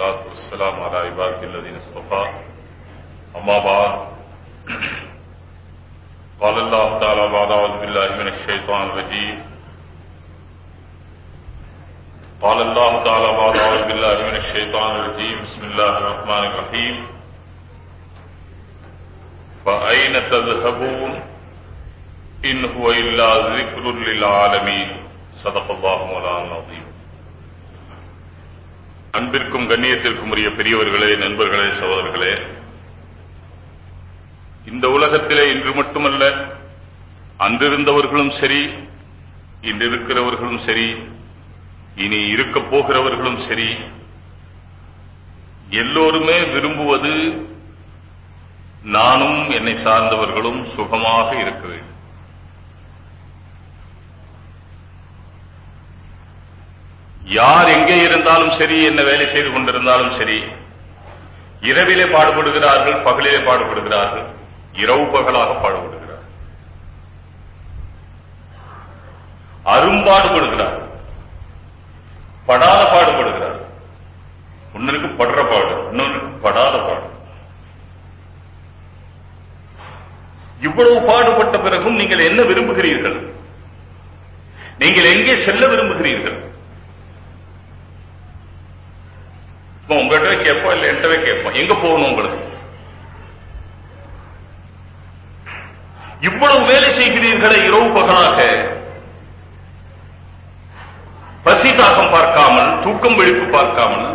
والصلاة والسلام على عباده الذين اصطفى. أما بعد، قال الله تعالى بعد أعوذ بالله من الشيطان الرجيم. قال الله تعالى بعد أعوذ بالله من الشيطان الرجيم. بسم الله الرحمن الرحيم. فأين تذهبون؟ إن هو إلا ذكر للعالمين. صدق الله مولانا العظيم. அன்பிற்கும் கண்ணியத்திற்கும் உரிய பெரியவர்களே நண்பர்களே சகோதரர்களே இந்த உலகத்திலே இன்று மட்டுமல்ல அன்றிருந்தவர்களும் சரி இன்று இருக்கிறவர்களும் சரி இனி இருக்கப் போகிறவர்களும் சரி எல்லோருமே விரும்புவது நானும் என்னை சார்ந்தவர்களும் சுகமாக இருக்க வேண்டும். யார் எங்கே இருந்தாலும் சரி என்ன வேலை செய்து கொண்டிருந்தாலும் சரி இரவிலே பாடுபடுகிறார்கள் பகலிலே பாடுபடுகிறார்கள் இரவு பகலாக பாடுபடுகிறார்கள் அரும்பாடுபடுகிறார் படாத பாடுபடுகிறார். ஒன்னுக்கு படுற பாடு இன்னொன்று படாத பாடு. இவ்வளவு பாடுபட்ட பிறகும் நீங்கள் என்ன விரும்புகிறீர்கள்? நீங்கள் எங்கே செல்ல விரும்புகிறீர்கள் இப்போ உங்கள்கிட்ட கேட்போம் இல்ல என்கிட்டவே கேட்போம். எங்க போகணும் உங்களுக்கு? இவ்வளவு வேலை செய்கிறீர்களே இரவு பகலாக. பசி தாக்கம் பார்க்காமல் தூக்கம் விழிப்பு பார்க்காமல்.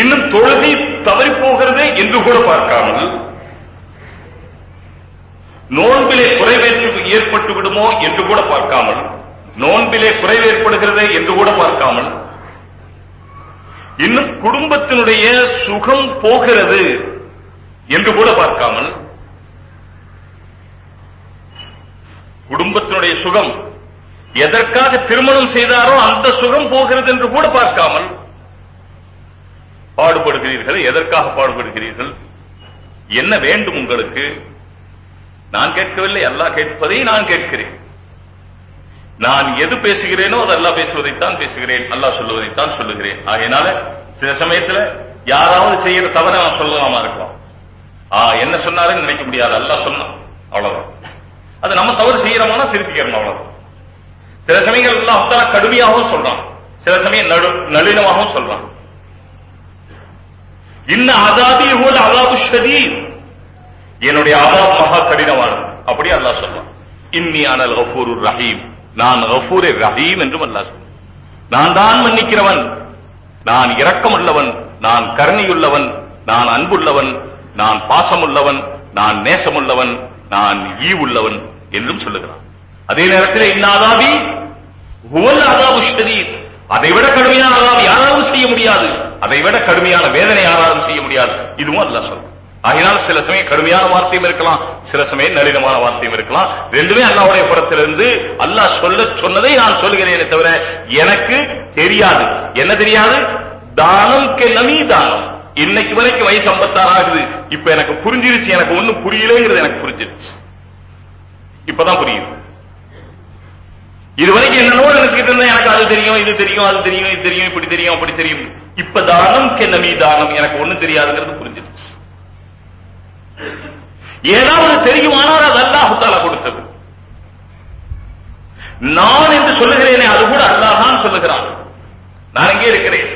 இன்னும் தொழுகை தவறி போகிறதே என்று கூட பார்க்காமல். நோன்பிலே குறைவேற்று ஏற்பட்டு விடுமோ என்று கூட பார்க்காமல். நோன்பிலே குறைவேற்படுகிறதே என்று கூட பார்க்காமல். இன்னும் குடும்பத்தினுடைய சுகம் போகிறது என்று கூட பார்க்காமல் குடும்பத்தினுடைய சுகம் எதற்காக திருமணம் செய்தாரோ அந்த சுகம் போகிறது என்று கூட பார்க்காமல் பாடுபடுகிறீர்கள். எதற்காக பாடுபடுகிறீர்கள்? என்ன வேண்டும் உங்களுக்கு? நான் கேட்கவில்லை. அல்லாஹ் கேட்பதை நான் கேட்கிறேன். நான் எது பேசுகிறேனோ அது அல்லாஹ் பேசுவதைத்தான் பேசுகிறேன். அல்லாஹ் சொல்லுவதைத்தான் சொல்லுகிறேன். ஆகையினால சில சமயத்துல யாராவது செய்யற தவிர நான் சொல்லலாமா இருக்கலாம். ஆ என்ன சொன்னாலும் நினைக்க முடியாது. அல்லாஹ் சொன்னான். அவ்வளவுதான். அது நம்ம தவறு செய்யறோம்னா திருத்திக்கிறோம் அவ்வளவுதான். சில சமயங்கள் அல்லாஹ் கடுமையாகவும் சொல்றான். சில சமயம் நடு நளினமாகவும் சொல்றான். இன்ன அதாபி ஹோல் அதாபு ஷதீர். என்னுடைய அதாப் மகா கடினமானது. அப்படி அல்லாஹ் சொல்றான். இன்னி அனல் கஃபூர் ரஹீம். நான் கஃபூரே ரஹீம் என்றும் அல்லாஹ் நான் தான் மன்னிக்கிறவன். நான் இரக்கமுள்ளவன். நான் கருணையுள்ளவன். நான் அன்புள்ளவன். நான் பாசமுள்ளவன். நான் நேசமுள்ளவன். நான் ஈ உள்ளவன் என்றும் சொல்லுகிறான். அதே நேரத்தில் இன்னாதாபி ஹுவல் அதாபு ஷதீர் அதை விட கடுமையான அதாபு யாராலும் செய்ய முடியாது. அதை விட கடுமையான வேதனை யாராலும் செய்ய முடியாது. இதுவும் அல்லாஹ் சொல்றான் ஆகினால் சில சமயம் கடுமையான வார்த்தையும் இருக்கலாம் சில சமயம் நளினமான வார்த்தையும் இருக்கலாம். ரெண்டுமே அல்லாவுடைய புறத்திலிருந்து அல்லாஹ் சொல்ல சொன்னதை நான் சொல்கிறேனே தவிர எனக்கு தெரியாது. என்ன தெரியாது? தானம் கெல்லமி நமி தானம். இன்னைக்கு வரைக்கும் வயசு ஐம்பத்தாறு ஆகுது. இப்ப எனக்கு புரிஞ்சிருச்சு எனக்கு ஒண்ணும் புரியலங்கிறது எனக்கு புரிஞ்சிருச்சு. இப்பதான் புரியுது. இது வரைக்கும் என்னென்னவோ நினைச்சுக்கிட்டு இருந்தேன். எனக்கு அது தெரியும் இது தெரியும் அது தெரியும் இது தெரியும் இப்படி தெரியும் அப்படி தெரியும். இப்ப தானம் கெல்லமி தானம் எனக்கு ஒண்ணும் தெரியாதுங்கிறது புரிஞ்சிருச்சு. ஏதாவது தெரியுமானால் அது அல்லாஹுத்தாலா கொடுத்தது. நான் என்று சொல்லுகிறேனே அது கூட அல்லாஹ் தான் சொல்லுகிறான். நான் எங்கே இருக்கிறேன்.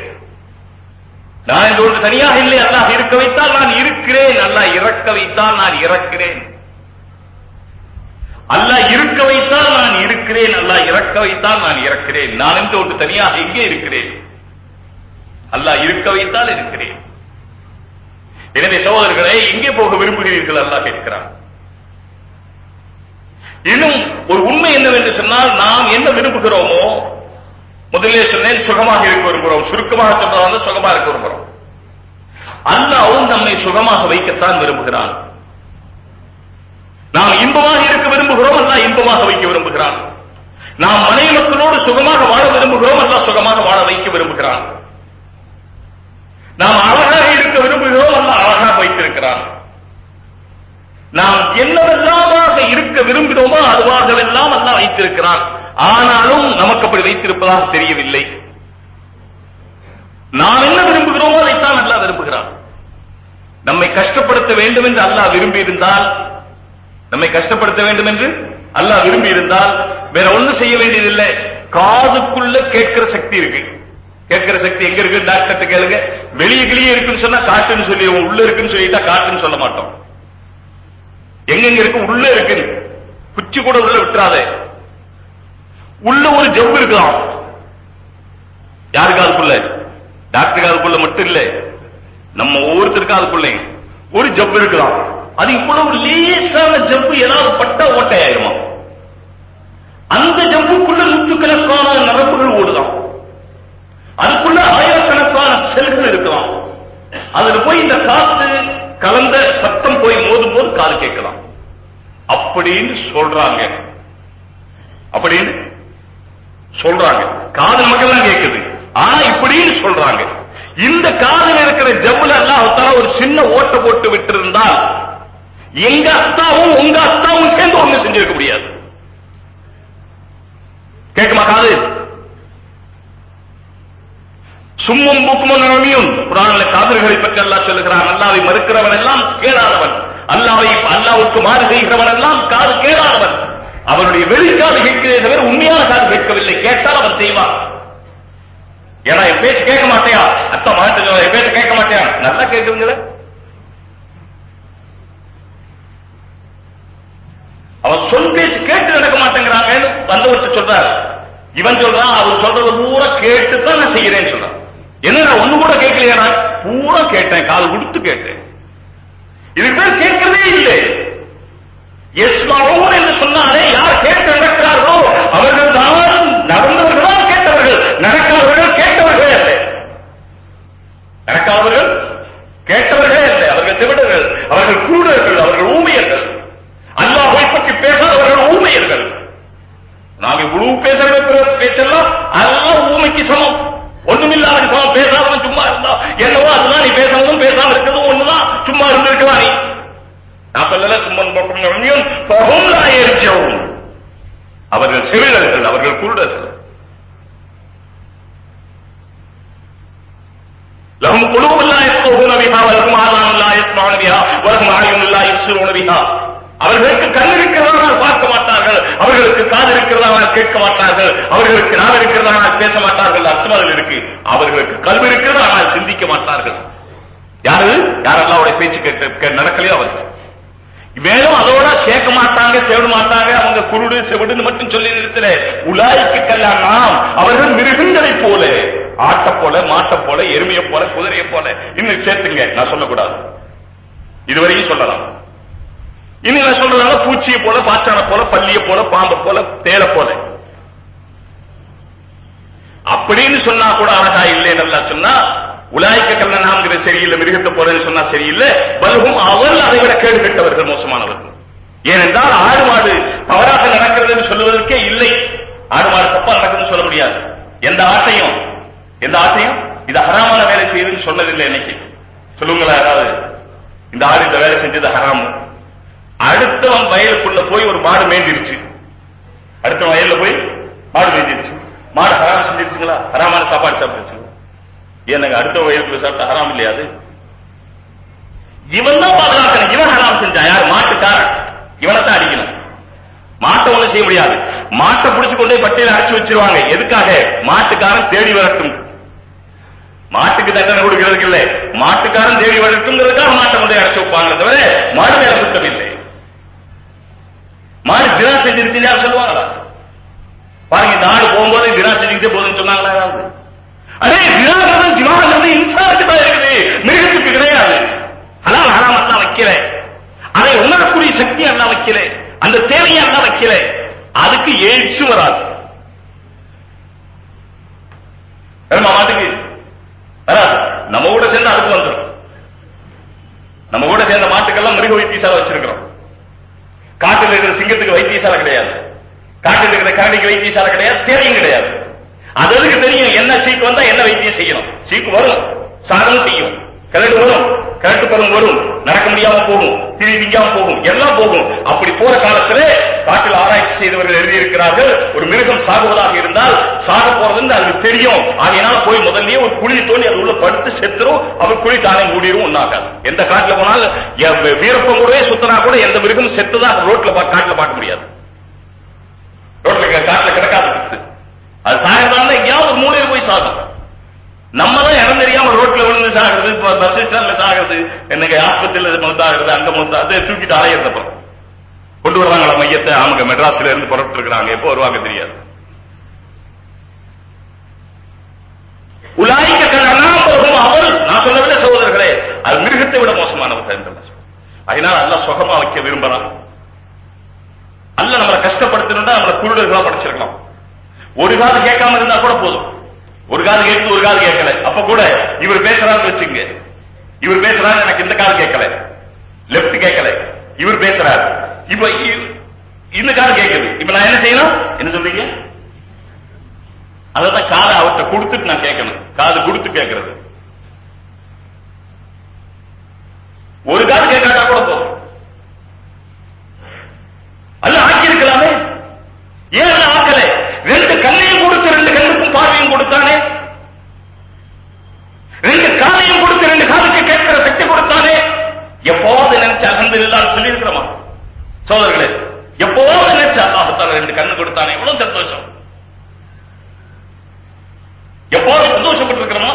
நான் என்று ஒன்று தனியாக இல்லை அல்லாஹ் இருக்க வைத்தால் நான் இருக்கிறேன். அல்லாஹ் இறக்க வைத்தால் நான் இறக்கிறேன். அல்லாஹ் இருக்க வைத்தால் நான் இருக்கிறேன். அல்லாஹ் இறக்க வைத்தால் நான் இறக்கிறேன். நான் என்று ஒன்று தனியாக எங்கே இருக்கிறேன். அல்லாஹ் இருக்க வைத்தால் இருக்கிறேன். எனவே சகோதரர்களை எங்கே போக விரும்புகிறீர்கள் அல்லாஹ் கேட்கிறான் இன்னும் ஒரு உண்மை என்னவென்று சொன்னால் நாம் என்ன விரும்புகிறோமோ முதலே சொன்னேன் சுகமாக இருக்க விரும்புகிறோம். சுருக்கமாக சொன்னால் சுகமாக இருக்க விரும்புகிறோம். அல்லாவும் நம்மை சுகமாக வைக்கத்தான் விரும்புகிறான். நாம் இன்பமாக இருக்க விரும்புகிறோம் அல்லாஹ் இன்பமாக வைக்க விரும்புகிறான். நாம் மனைவி மக்களோடு சுகமாக வாழ விரும்புகிறோம் அல்லாஹ் சுகமாக வாழ வைக்க விரும்புகிறான். நாம் அழகாக இருக்க விரும்புகிறோம் அல்ல அழகாக வைத்திருக்கிறான் நாம் என்னவெல்லாமாக இருக்க விரும்பினோமோ அதுவாகவெல்லாம் அல்ல வைத்திருக்கிறான் ஆனாலும் நமக்கு அப்படி வைத்திருப்பதாக தெரியவில்லை. நாம் என்ன விரும்புகிறோமோ அதைத்தான் அல்லாஹ் விரும்புகிறான். நம்மை கஷ்டப்படுத்த வேண்டும் என்று அல்லாஹ் விரும்பி இருந்தால் நம்மை கஷ்டப்படுத்த வேண்டும் என்று அல்லாஹ் விரும்பி இருந்தால் வேற ஒண்ணும் செய்ய வேண்டியதில்லை. காதுக்குள்ள கேட்கிற சக்தி இருக்கு. கேட்கிற சக்தி எங்க இருக்கு? டாக்டர் கேளுங்க. வெளியே கிளியே இருக்குன்னு சொன்னா காட்டுன்னு சொல்லி உள்ள இருக்குன்னு சொல்லிட்டா காட்டுன்னு சொல்ல மாட்டோம். எங்கெங்க இருக்கு? உள்ள இருக்கு குச்சி கூட உள்ள விட்டுறாதே. உள்ள ஒரு ஜவ்வு இருக்கலாம். யாருக்கு அதுக்குள்ள? டாக்டருக்கு அதுக்குள்ள மட்டும் இல்ல. நம்ம ஒவ்வொருத்தருக்கும் அதுக்குள்ளே ஒரு ஜவ்வு இருக்கலாம். அது இவ்வளவு லேசான லஹும் குலூபு லா யஸ்மூன பிஹா வ லஹும் ஆலானு லா யஸ்மூன பிஹா வ லஹும் அயுனு லா அவர்களுக்கு கண் இருக்கிறதா பார்க்க மாட்டார்கள். அவர்களுக்கு காது இருக்கிறதா கேட்க மாட்டார்கள். அவர்களுக்கு நாள் இருக்கிறதா பேச மாட்டார்கள். அர்த்தம் அதில் இருக்கு. அவர்களுக்கு கல்வி இருக்கிறதா ஆனால் சிந்திக்க மாட்டார்கள். யாரு? யாரெல்லாம் அவருடைய பேச்சு கேட்டு நடக்கலையோ அவர்கள்? மேலும் அதோட கேட்க மாட்டாங்க செவிட மாட்டாங்க அவங்க குருடு செவிடுன்னு மட்டும் சொல்லி நிறுத்தல உலாய்க்கு கல்லாம் அவர்கள் மிருகங்களைப் போல. ஆட்டை போல மாட்டை போல எருமையை போல குதிரையை போல இன்னும் சேர்த்துங்க. நான் சொல்லக்கூடாது. இதுவரையும் சொல்லலாம். இனி நான் சொல்றதால பூச்சியை போல பாச்சான போல பள்ளிய போல பாம்பை போல தேலை போல அப்படின்னு சொன்னா கூட அழகா இல்லைன்னு நல்லா சொன்னா உலாய்க்க கல்ல சரியில்லை மிருகத்தை போலன்னு சொன்னா சரியில்லை. பல்கும் அவர்கள் அதை விட கேடு கெட்டவர்கள் மோசமானவர்கள். ஏனென்றால் ஆடு மாடு தவறாக நடக்கிறது சொல்லுவதற்கே இல்லை. ஆடு மாடு தப்பா நடக்குதுன்னு சொல்ல முடியாது. எந்த ஆட்டையும் எந்த ஆட்டையும் இது ஹராமான வேலை செய்யுதுன்னு சொன்னதில்லை இன்னைக்கு. சொல்லுங்களா யாராவது? இந்த ஆடு இந்த வேலை செஞ்சது ஹராமு. அடுத்தவன் வயலுக்குள்ள போய் ஒரு மாடு மேய்ஞ்சிருச்சு அடுத்த வயல்ல போய் மாடு மேய்ஞ்சிருச்சு மாடு ஹராம செஞ்சிருச்சுங்களா? ஹராமான சாப்பாடு சாப்பிட்டுச்சு. ஏன்னாங்க அடுத்த வயலுக்குள்ள சாப்பிட்டா ஹராம் இல்லையா அது? இவன் தான் பாதுகாக்கணும். இவன் ஹராம் செஞ்சா யார்? மாட்டுக்காரன். இவனை தான் அடிக்கணும். மாட்டை ஒண்ணும் செய்ய முடியாது. மாட்டை பிடிச்சு கொண்டு பட்டியல அடைச்சு வச்சிருவாங்க. எதுக்காக? மாட்டுக்காரன் தேடி வரட்டும். மாட்டுக்கு தண்டனை கொடுக்கிறதுக்கு இல்லை. மாட்டுக்காரன் தேடி வரட்டும்ங்கிறதுக்காக மாட்டை கொண்டு அடைச்சு வைப்பாங்க தவிர மாடு வேலை குத்தம் இல்லை. மாடு ஜினா செஞ்சிருச்சு யார் சொல்லுவாங்களா? பாருங்க இந்த ஆடு போகும்போது ஜினா செஞ்சுக்கிட்டே போதுன்னு சொன்னாங்களா யாராவது? அதே ஜினாங்கிறது ஜினாங்கிறது இன்சானுக்கு தான் இருக்குது. மிருகத்துக்கு கிடையாது. ஹலால் ஹராம் எல்லாம் வைக்கல. அதை உணரக்கூடிய சக்தி எல்லாம் வைக்கல. அந்த தேவையை எல்லாம் வைக்கல. அதுக்கு எழுச்சி வராது வருமா மாட்டுக்கு வராது நம்ம கூட சேர்ந்து அதுக்கு வந்துடும் நம்ம கூட சேர்ந்த மாட்டுக்கெல்லாம் மிருக வைத்தியசாலை வச்சிருக்கிறோம் காட்டில் இருக்கிற சிங்கத்துக்கு வைத்தியசாலை கிடையாது காட்டில் இருக்கிற கரடிக்கு வைத்தியசாலை கிடையாது தேவையும் கிடையாது. அது அதுக்கு தெரியும்? என்ன சீக்கு வந்தா என்ன வைத்தியம் செய்யணும்? சீக்கு வரும். சாதம் செய்யும். கரடு வரும். கரண்ட் பருவம் வரும். நடக்க முடியாம போகும். திரி திங்காம போகும். எல்லாம் போகும். அப்படி போற காலத்துல காட்டில் ஆராய்ச்சி செய்தவர்கள் எழுதியிருக்கிறார்கள். ஒரு மிருகம் சாகுவதாக இருந்தால் சாக போறதுன்னு அதுக்கு தெரியும். ஆகையினால போய் முதல்லயே ஒரு குழி தோண்டி அது உள்ள படுத்து செத்துரும். அவர் குழி தானே மூடிடும் ஒன்னாகாது எந்த காட்டுல போனாலும் எ- வீரப்பம் கூட சுத்தனா கூட எந்த மிருகம் செத்துதான் ரோட்ல காட்டுல பார்க்க முடியாது. ரோட்ல காட்டுல கிடக்காத செத்து அது சாகிறதா எங்கேயாவது ஒரு மூலையில போய் சாகும். நம்ம தான் இடம் தெரியாம ரோட்ல விழுந்து சாகிறது இப்ப பஸ் ஸ்டாண்ட்ல சாகிறது என்னங்க ஆஸ்பத்திரியில மௌத்தாகிறது அங்க மௌத்தா அதை தூக்கிட்டு அலையிறது அப்புறம். கொண்டு வர்றாங்களா மையத்தை? ஆமாங்க மெட்ராஸ்ல இருந்து புறப்பட்டு இருக்கிறாங்க. எப்போ வருவாங்க தெரியாது. உலாய்க்க கண்ணாம்பருகும் அவள். நான் சொல்லவில்லை சகோதரர்களே. அது மிருகத்தை விட மோசமானவர்கள் என்று அதனால் அல்ல சுகமா வைக்க விரும்புறான் அல்ல நம்மளை கஷ்டப்படுத்தணும்னா நம்மளை குருடர்களா படிச்சிருக்கலாம். ஒரு காது கேட்காம இருந்தா கூட போதும். ஒரு காது கேட்குது ஒரு காது கேட்கல. அப்ப கூட இவர் பேசுறாரு வச்சுங்க இவர் பேசுறாரு எனக்கு இந்த காது கேட்கல. லெப்ட் கேட்கல. இவர் பேசுறாரு. இப்ப இந்த காது கேட்குது. இப்ப நான் என்ன செய்யணும்? என்ன சொல்றீங்க? அதான் காதை அவர்கிட்ட கொடுத்துட்டு நான் கேட்கணும். காது கொடுத்து கேட்கறது. ஒரு காது கேட்காட்டா கூட போதும் அல்ல ஆக்கியிருக்கலாமே ஏன் அல்ல ஆக்கல ரெண்டு கண்ணையும் கொடுத்து ரெண்டு கண்ணுக்கும் பார்வையும் கொடுத்தானே ரெண்டு காலையும் கொடுத்து ரெண்டு காலுக்கு கேட்கிற சக்தி கொடுத்தானே அலமதுல்லா சொல்லி இருக்கிறோமா சோதர்களே எப்போது நினைச்சு அல்லாஹத்தால ரெண்டு கண்ணு கொடுத்தானே எவ்வளவு சந்தோஷம். எப்போது சந்தோஷப்பட்டு இருக்கிறோமா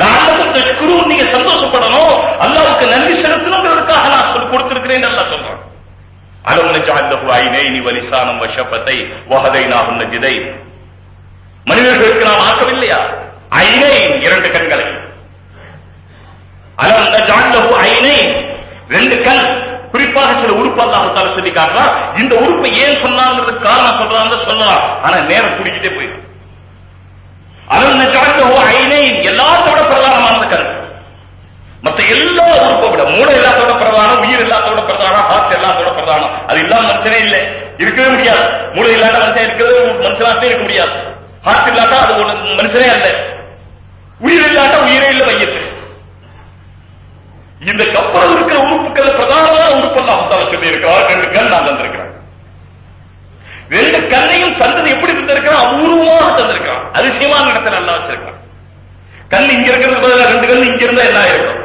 லாலக்கும் தஷ்குரும் நீங்க சந்தோஷப்படணும். அல்லாவுக்கு நன்றி செலுத்தணுங்கிறதுக்காக நான் சொல்லி கொடுத்திருக்கிறேன் நல்லா சொல்றேன். அலம் நஜஅல்லஹு ஐனைனி வலிசானம் வஷபத்தை வஹதைனாஹு நஜிதை. மனிதர்கள் நாம் ஆக்கவில்லையா ஐனை இரண்டு கண்களை அலம் நஜஅல்லஹு ஐனை ரெண்டு கண் குறிப்பாக சில உறுப்பு அல்லாஹ் தஆலா சொல்லி காட்டுறான் இந்த உறுப்பை ஏன் சொன்னாங்கிறதுக்கு காரணம் சொல்றாங்க சொல்லலாம் ஆனா நேரம் குடிக்கிட்டே போயிடும் அலம் நஜஅல்லஹு ஐனை எல்லாத்தோட பிரதானமானது கண் மத்த எல்லா உறுப்பை விட மூளை எல்லாத்தோட பிரதானம் உயிர் எல்லாத்தோட பிரதானம் ஹார்ட் எல்லாத்தோட பிரதானம் அது இல்லாம மனுஷனே இல்லை இருக்கவே முடியாது மூளை இல்லாத மனுஷன் இருக்கிறது மனுஷனாவே இருக்க முடியாது ஹார்ட் இல்லாட்டா அது ஒரு மனுஷனே அல்ல உயிர் இல்லாட்டா உயிரே இல்ல மையத்து இந்த கப்பல் இருக்கிற உறுப்புகள் பிரதானமான உறுப்பு அல்லாஹ் சொல்லி இருக்கிறார் ரெண்டு கண் நான் தந்திருக்கிறேன் ரெண்டு கண்ணையும் தந்தது எப்படி தந்திருக்கிறான் அபூர்வமாக தந்திருக்கிறான் அதிசயமான இடத்துல நல்லா வச்சிருக்கான் கண் இங்க இருக்கிறது பதிலா ரெண்டு கண் இங்க இருந்தா என்ன ஆயிருக்கும்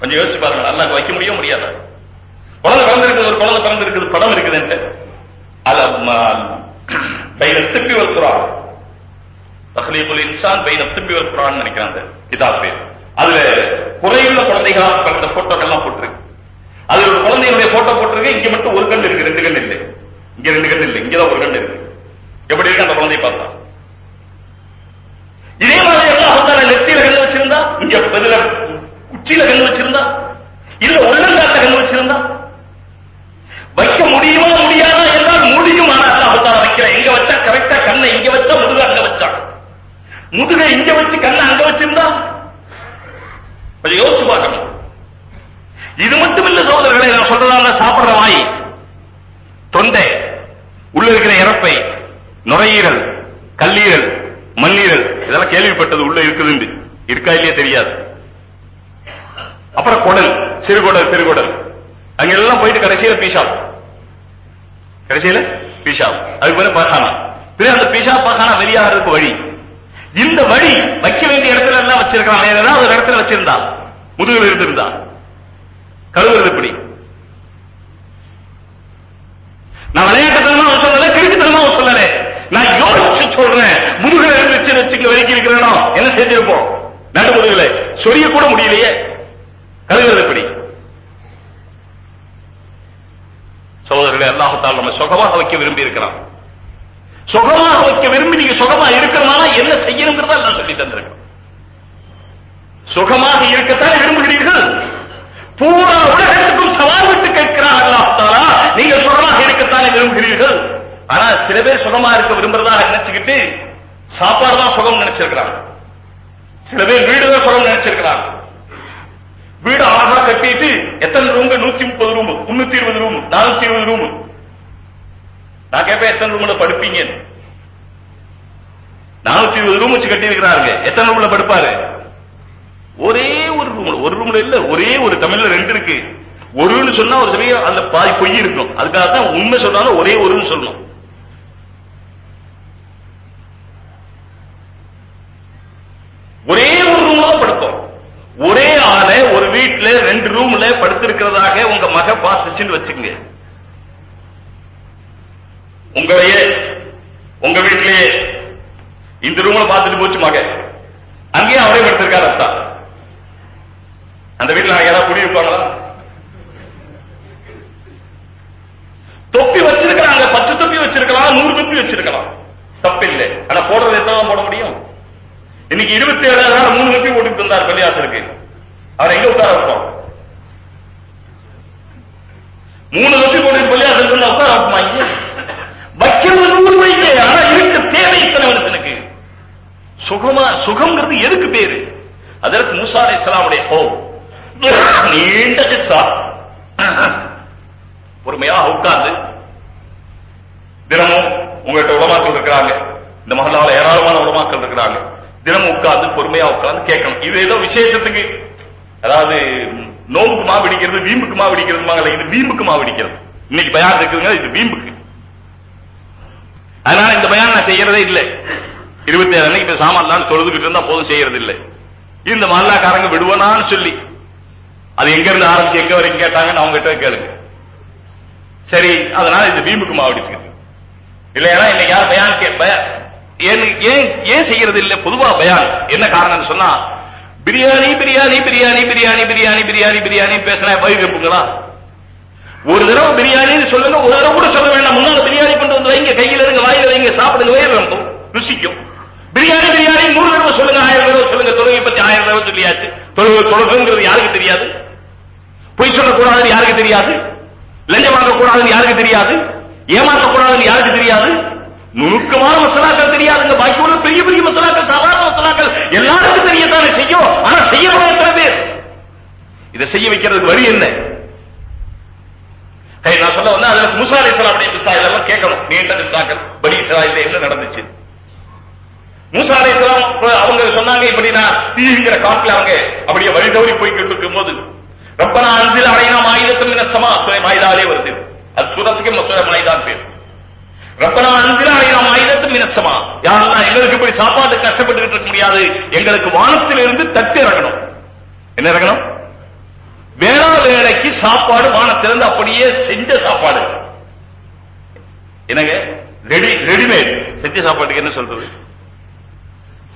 கொஞ்சம் யோசிச்சு பாருங்க நல்லா வைக்க முடியும் முடியாத குழந்தை பிறந்திருக்குது ஒரு குழந்தை பிறந்திருக்குது படம் இருக்குதுன்ட்டு அல பைன திருப்பி வளர்க்குறான் தஹ்லீகுல் இன்சான் பைன திருப்பி வளர்க்குறான்னு நினைக்கிறேன் அந்த கிதாப் பேர் அதுல குறையுள்ள குழந்தைகளாக பிறந்த போட்டோக்கெல்லாம் போட்டிருக்கு அதுல ஒரு குழந்தையுடைய போட்டோ போட்டிருக்கு இங்க மட்டும் ஒரு கண் இருக்கு ரெண்டு கண் இல்லை இங்க ரெண்டு கண் இல்லை இங்கதான் ஒரு கண் இருக்கு எப்படி இருக்கு அந்த குழந்தையை பார்த்தா இதே மாதிரி எல்லாம் அவத்தால நெத்தியில கண்ணு வச்சிருந்தா இங்க பதில உச்சியில கண்ணு வச்சிருந்தா இல்ல உள்ளங்காட்ட கண்ணு வச்சிருந்தா வைக்க முடியுமா முடியாதா என்றால் முடியும் ஆனா அல்லாஹால வைக்கிற எங்க வச்சா கரெக்டா கண்ணை இங்க வச்சா முதுக அங்க வச்சா முதுகை இங்க வச்சு கண்ணை அங்க வச்சிருந்தா? கொஞ்சம் யோசிச்சு பார்க்கணும். இது மட்டும் இல்ல சகோதரர்களை நான் சொல்றதா சாப்பிடுற வாய். தொண்டை உள்ள இருக்கிற இறப்பை நுரையீரல் கல்லீரல் மண்ணீரல் இதெல்லாம் கேள்விப்பட்டது உள்ள இருக்குதுண்டு. இருக்கா இல்லையே தெரியாது. அப்புறம் குடல் சிறுகுடல் பெருகுடல் அங்க எல்லாம் போயிட்டு கடைசியில பீஷாப். கடைசியில பீஷாப். அதுக்கு பிறகு பகானா பிறகு அந்த பீஷா பகானா வெளியாகிறதுக்கு வழி. இந்த வழி வைக்க வேண்டிய இடத்துல எல்லாம் வச்சிருக்கான் வேற ஏதாவது ஒரு இடத்துல வச்சிருந்தா. முதுகுல இருந்திருந்தா. கழுவுறது எப்படி நான் விளையாட்டுத்தனமா சொல்லல கிழக்குத்தனமா சொல்லல நான் யோசிச்சு சொல்றேன் முதுகுல இருந்து வச்சு வச்சுங்க வரைக்கும் இருக்கிறேனோ என்ன செஞ்சிருப்போம் நடு முதுகுல சொரிய கூட முடியலையே கழுவுறது எப்படி சகோதரர்களே அல்லாஹத்தால் நம்ம சுகமாக வைக்க விரும்பி இருக்கிறான் சுகமாக வைக்க விரும்பி நீங்க சுகமா இருக்கிறனால என்ன செய்யணுங்கிறத எல்லாம் சொல்லி தந்திருக்கோம் சுகமாக இருக்கத்தான் விரும்புகிறீர்கள் பூரா உலகத்துக்கும் சவால் விட்டு கேட்கிறான் அல்லாஹாலா நீங்கள் சுகமாக இருக்கத்தானே விரும்புகிறீர்கள் ஆனா சில பேர் சுகமா இருக்க விரும்புறதாக நினைச்சுக்கிட்டு சாப்பாடு தான் சுகம் நினைச்சிருக்கிறாங்க சில பேர் வீடு தான் சுகம் நினைச்சிருக்கிறாங்க வீடு அழகா கட்டிட்டு எத்தனை ரூம் நூத்தி முப்பது ரூம் முன்னூத்தி இருபது ரூம் நானூத்தி இருபது ரூம் நான் கேட்பேன் எத்தனை ரூம்ல படுப்பீங்க நானூத்தி இருபது ரூம் வச்சு கட்டி இருக்கிறாங்க எத்தனை ரூம்ல படுப்பாரு ஒரே ஒரு ரூம்ல ஒரு ரூம்ல இல்ல ஒரே ஒரு தமிழ்ல ரெண்டு இருக்கு ஒருன்னு சொன்னா ஒரு சமயம் அந்த பாதி பொய் இருக்கும் அதுக்காக தான் உண்மை சொன்னாலும் ஒரே ஒருன்னு சொல்லணும் ஒரே ஒரு ரூம்ல தான் படுத்தோம் ஒரே ஆளை ஒரு வீட்டுல ரெண்டு ரூம்ல இருக்கிறதாக உங்க மக பார்த்துச்சுன்னு வச்சுங்க உங்களையே உங்க வீட்டிலேயே இந்த ரூம்ல பார்த்துட்டு போச்சு மக அங்கேயே அவரே படுத்திருக்காரு அத்தான் அந்த வீட்டுல யாராவது குடி இருப்பாங்களா தொப்பி வச்சிருக்கிறாங்க பத்து தொப்பி வச்சிருக்கலாம் நூறு தொப்பி வச்சிருக்கலாம் தப்பில்லை ஆனா போடுறது எத்தனை போட முடியும் இன்னைக்கு இருபத்தி ஏழாவது நாள் மூணு தொப்பி போட்டுட்டு இருந்தார் பள்ளியாசருக்கு அவர் எங்க உட்கார வைப்போம் மூணு தொப்பி போட்டு பள்ளியாசருக்கு இருந்தா உட்கார வைப்போமா இங்க வைக்கிறது நூறு வைக்க ஆனா இருக்க தேவை இத்தனை மனுஷனுக்கு சுகமா சுகம்ங்கிறது எதுக்கு பேரு அதற்கு மூசா அலை இஸ்லாமுடைய கோபம் நீண்ட கிஸ்ஸா பொறுமையாக உட்கார்ந்து தினமும் உங்கள்கிட்ட உலமாக்கள் இருக்கிறாங்க இந்த மகளால ஏராளமான உலமாக்கள் இருக்கிறாங்க தினமும் உட்கார்ந்து பொறுமையா உட்கார்ந்து கேட்கணும் இது ஏதோ விசேஷத்துக்கு அதாவது நோம்புக்கு மா பிடிக்கிறது வீம்புக்கு மா பிடிக்கிறது இது வீம்புக்கு மா பிடிக்கிறது இன்னைக்கு பயான் இருக்குதுங்க இது வீம்புக்கு அதனால இந்த பயான் நான் செய்யறதே இல்லை இருபத்தி ஏழு அன்னைக்கு இப்ப சாமான் தொழுதுகிட்டு இருந்தா போதும் செய்யறது இல்லை இந்த மல்லாக்காரங்க விடுவனான்னு சொல்லி. அது எங்க இருந்து ஆரம்பிச்சு எங்க வரைக்கும் கேட்டாங்கன்னு அவங்க கிட்ட கேளுங்க. சரி அதனால இது பீமுக்கு மாவடிச்சுக்கிட்டு இல்லையா இன்னைக்கு யார் பயான் ஏன் ஏன் ஏன் செய்யறது இல்ல பொதுவா பயான். என்ன காரணம்னு சொன்னா பிரியாணி பிரியாணி பிரியாணி பிரியாணி பிரியாணி பிரியாணி பிரியாணி பேசினா பயிர் இருப்புங்களா ஒரு தடவை பிரியாணின்னு சொல்லுங்க ஒரு தடவை கூட சொல்ல வேண்டாம். முன்னால பிரியாணி கொண்டு வந்து வைங்க கையில இருங்க வாயில வைங்க சாப்பிடுங்க வயிறு ரொம்ப ருசிக்கும். பிரியாணி பிரியாணி நூறு தடவை சொல்லுங்க ஆயிரம் தடவை சொல்லுங்க தொழுகை பத்தி ஆயிரம் தடவை சொல்லியாச்சு. தொழுகை தொழுகுங்கிறது யாருக்கு தெரியாது? பொய் சொல்லக்கூடாதுன்னு யாருக்கு தெரியாது? லஞ்சம் வாங்கக்கூடாதுன்னு யாருக்கு தெரியாது? ஏமாற்றக்கூடாதுன்னு யாருக்கு தெரியாது? நுணுக்கமான மசாலாக்கள் தெரியாதுங்க. பாக்கி உள்ள பெரிய பெரிய மசாலாக்கள் சாதாரண மசாலாக்கள் எல்லாருக்கும் தெரியத்தானே செய்யும் ஆனா செய்யறவங்க எத்தனை பேர்? இதை செய்ய வைக்கிறதுக்கு வழி என்ன? ஹே, நான் சொல்ல வந்தா அதுல முசா அப்படியே பிசா இதெல்லாம் கேட்கணும். நீண்ட பிசாக்கள் பனி இஸ்ராயல்ல என்ன நடந்துச்சு? மூசா அலைஹிஸ்ஸலாம் அவங்க சொன்னாங்க இப்படின்னா நான் தீங்கிற காட்டுல அவங்க அப்படியே வழி தவறி போய்கிட்டு இருக்கும்போது ரப்பனா அன்சில் அலைனா மாயுதத்தும் மின சமா சூரை மாயுதாலே வருது. அது சூரத்துக்கு சூரை மாயுதான் பேர். ரப்பனா அன்சில் அலைனா மாயுதத்தும் மின சமா யா அல்லாஹ் எங்களுக்கு இப்படி சாப்பாடு கஷ்டப்பட்டு இருக்க முடியாது. எங்களுக்கு வானத்திலிருந்து தட்டு இறங்கணும். என்ன இறங்கணும்? வேளா வேலைக்கு சாப்பாடு வானத்திலிருந்து அப்படியே செஞ்ச சாப்பாடு. என்னங்க? Ready readymade. செஞ்ச சாப்பாட்டுக்கு என்ன சொல்றது?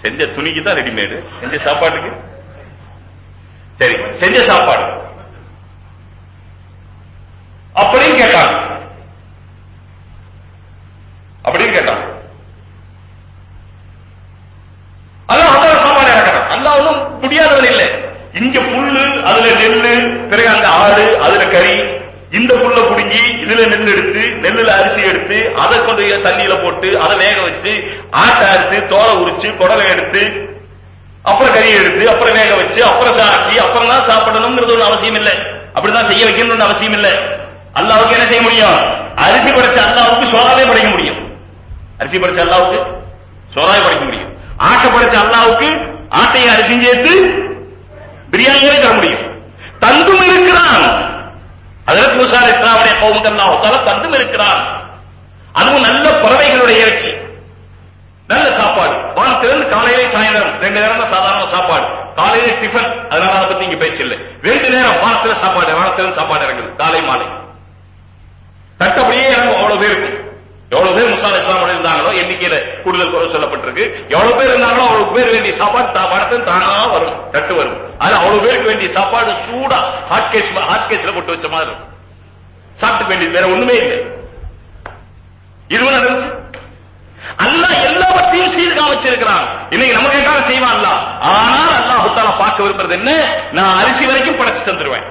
செஞ்ச துணிக்கு தான் ரெடிமேடு. செஞ்ச சாப்பாட்டுக்கு? சரி செஞ்ச சாப்பாடு. அப்படின்னு கேட்டாங்க அப்படின்னு கேட்டாங்க அல்லாஹ் அல்லாஹ் சாப்பாடு இறக்கணும். அல்லாஹ் ஒன்றும் முடியாதவன் இல்லை. இங்க புல்லு அதுல நெல்லு பிறகு அந்த ஆடு அதுல கறி இந்த புல்ல புடுங்கி இதுல நெல் எடுத்து நெல்லுல அரிசி எடுத்து அதை கொண்டு தண்ணியில போட்டு அதை வேக வச்சு ஆட்டை அறுத்து தோலை உரிச்சு குடலை எடுத்து அப்புறம் கறியை எடுத்து அப்புறம் வேக வச்சு அப்புறம் சாக்கி அப்புறம் தான் சாப்பிடணுங்கிறது ஒண்ணு அவசியம் இல்லை. அப்படிதான் செய்ய வைக்கணும்னு அவசியம் இல்லை. அல்லாவுக்கு என்ன செய்ய முடியும்? அரிசி படைச்ச அல்லாவுக்கு சோறாவே படைக்க முடியும். அரிசி படைச்ச அல்லாவுக்கு சோறாவே படைக்க முடியும். ஆட்டை படைச்ச அல்லாவுக்கு ஆட்டையும் அரிசியும் சேர்த்து பிரியாணியே தர முடியும். தந்தும் இருக்கிறான். அதற்கு மூசா இஸ்லாமுடைய கவுமுக்கு அல்லாஹ் தந்தும் இருக்கிறான். அதுவும் நல்ல பறவைகளுடைய இறைச்சி நல்ல சாப்பாடு. வாரத்திலிருந்து காலையிலே சாயந்தரம். ரெண்டு நேரம் தான் சாதாரண சாப்பாடு. காலையிலே டிஃபன் அதனால அதை பத்தி இங்க பேச்சு இல்லை. ரெண்டு நேரம் வானத்துல சாப்பாடு வாரத்திலிருந்து சாப்பாடு இறங்குது. காலை மாலை. தட்டப்படியே இறங்கும். அவ்வளவு பேர் இருக்கும். எவ்வளவு பேர் முசா இஸ்லாம் இருந்தாங்களோ? எண்ணிக்கையில கூடுதல் குறை சொல்லப்பட்டிருக்கு. எவ்வளவு பேர் இருந்தாங்களோ அவ்வளவு பேர் வேண்டிய சாப்பாடு தா- தானா வரும். தட்டு வரும். அதுல அவ்வளவு பேருக்கு வேண்டிய சாப்பாடு சூடா ஹாட் கேஸ் ஹாட் கேஸ்ல போட்டு வச்ச மாதிரி இருக்கும். சாப்பிட்டு வேண்டியது வேற ஒண்ணுமே இல்லை. இதுவும் நடந்துச்சு. அல்லாஹ் எல்லாவற்றையும் செய்து காமிச்சிருக்கிறான் இன்னைக்கு நம்ம கேட்டாலும் செய்வான் அல்லாஹ். ஆனால் அல்லாஹ் தாலா பார்க்க விரும்புறது என்ன? நான் அரிசி வரைக்கும் படைச்சு தந்துருவேன்.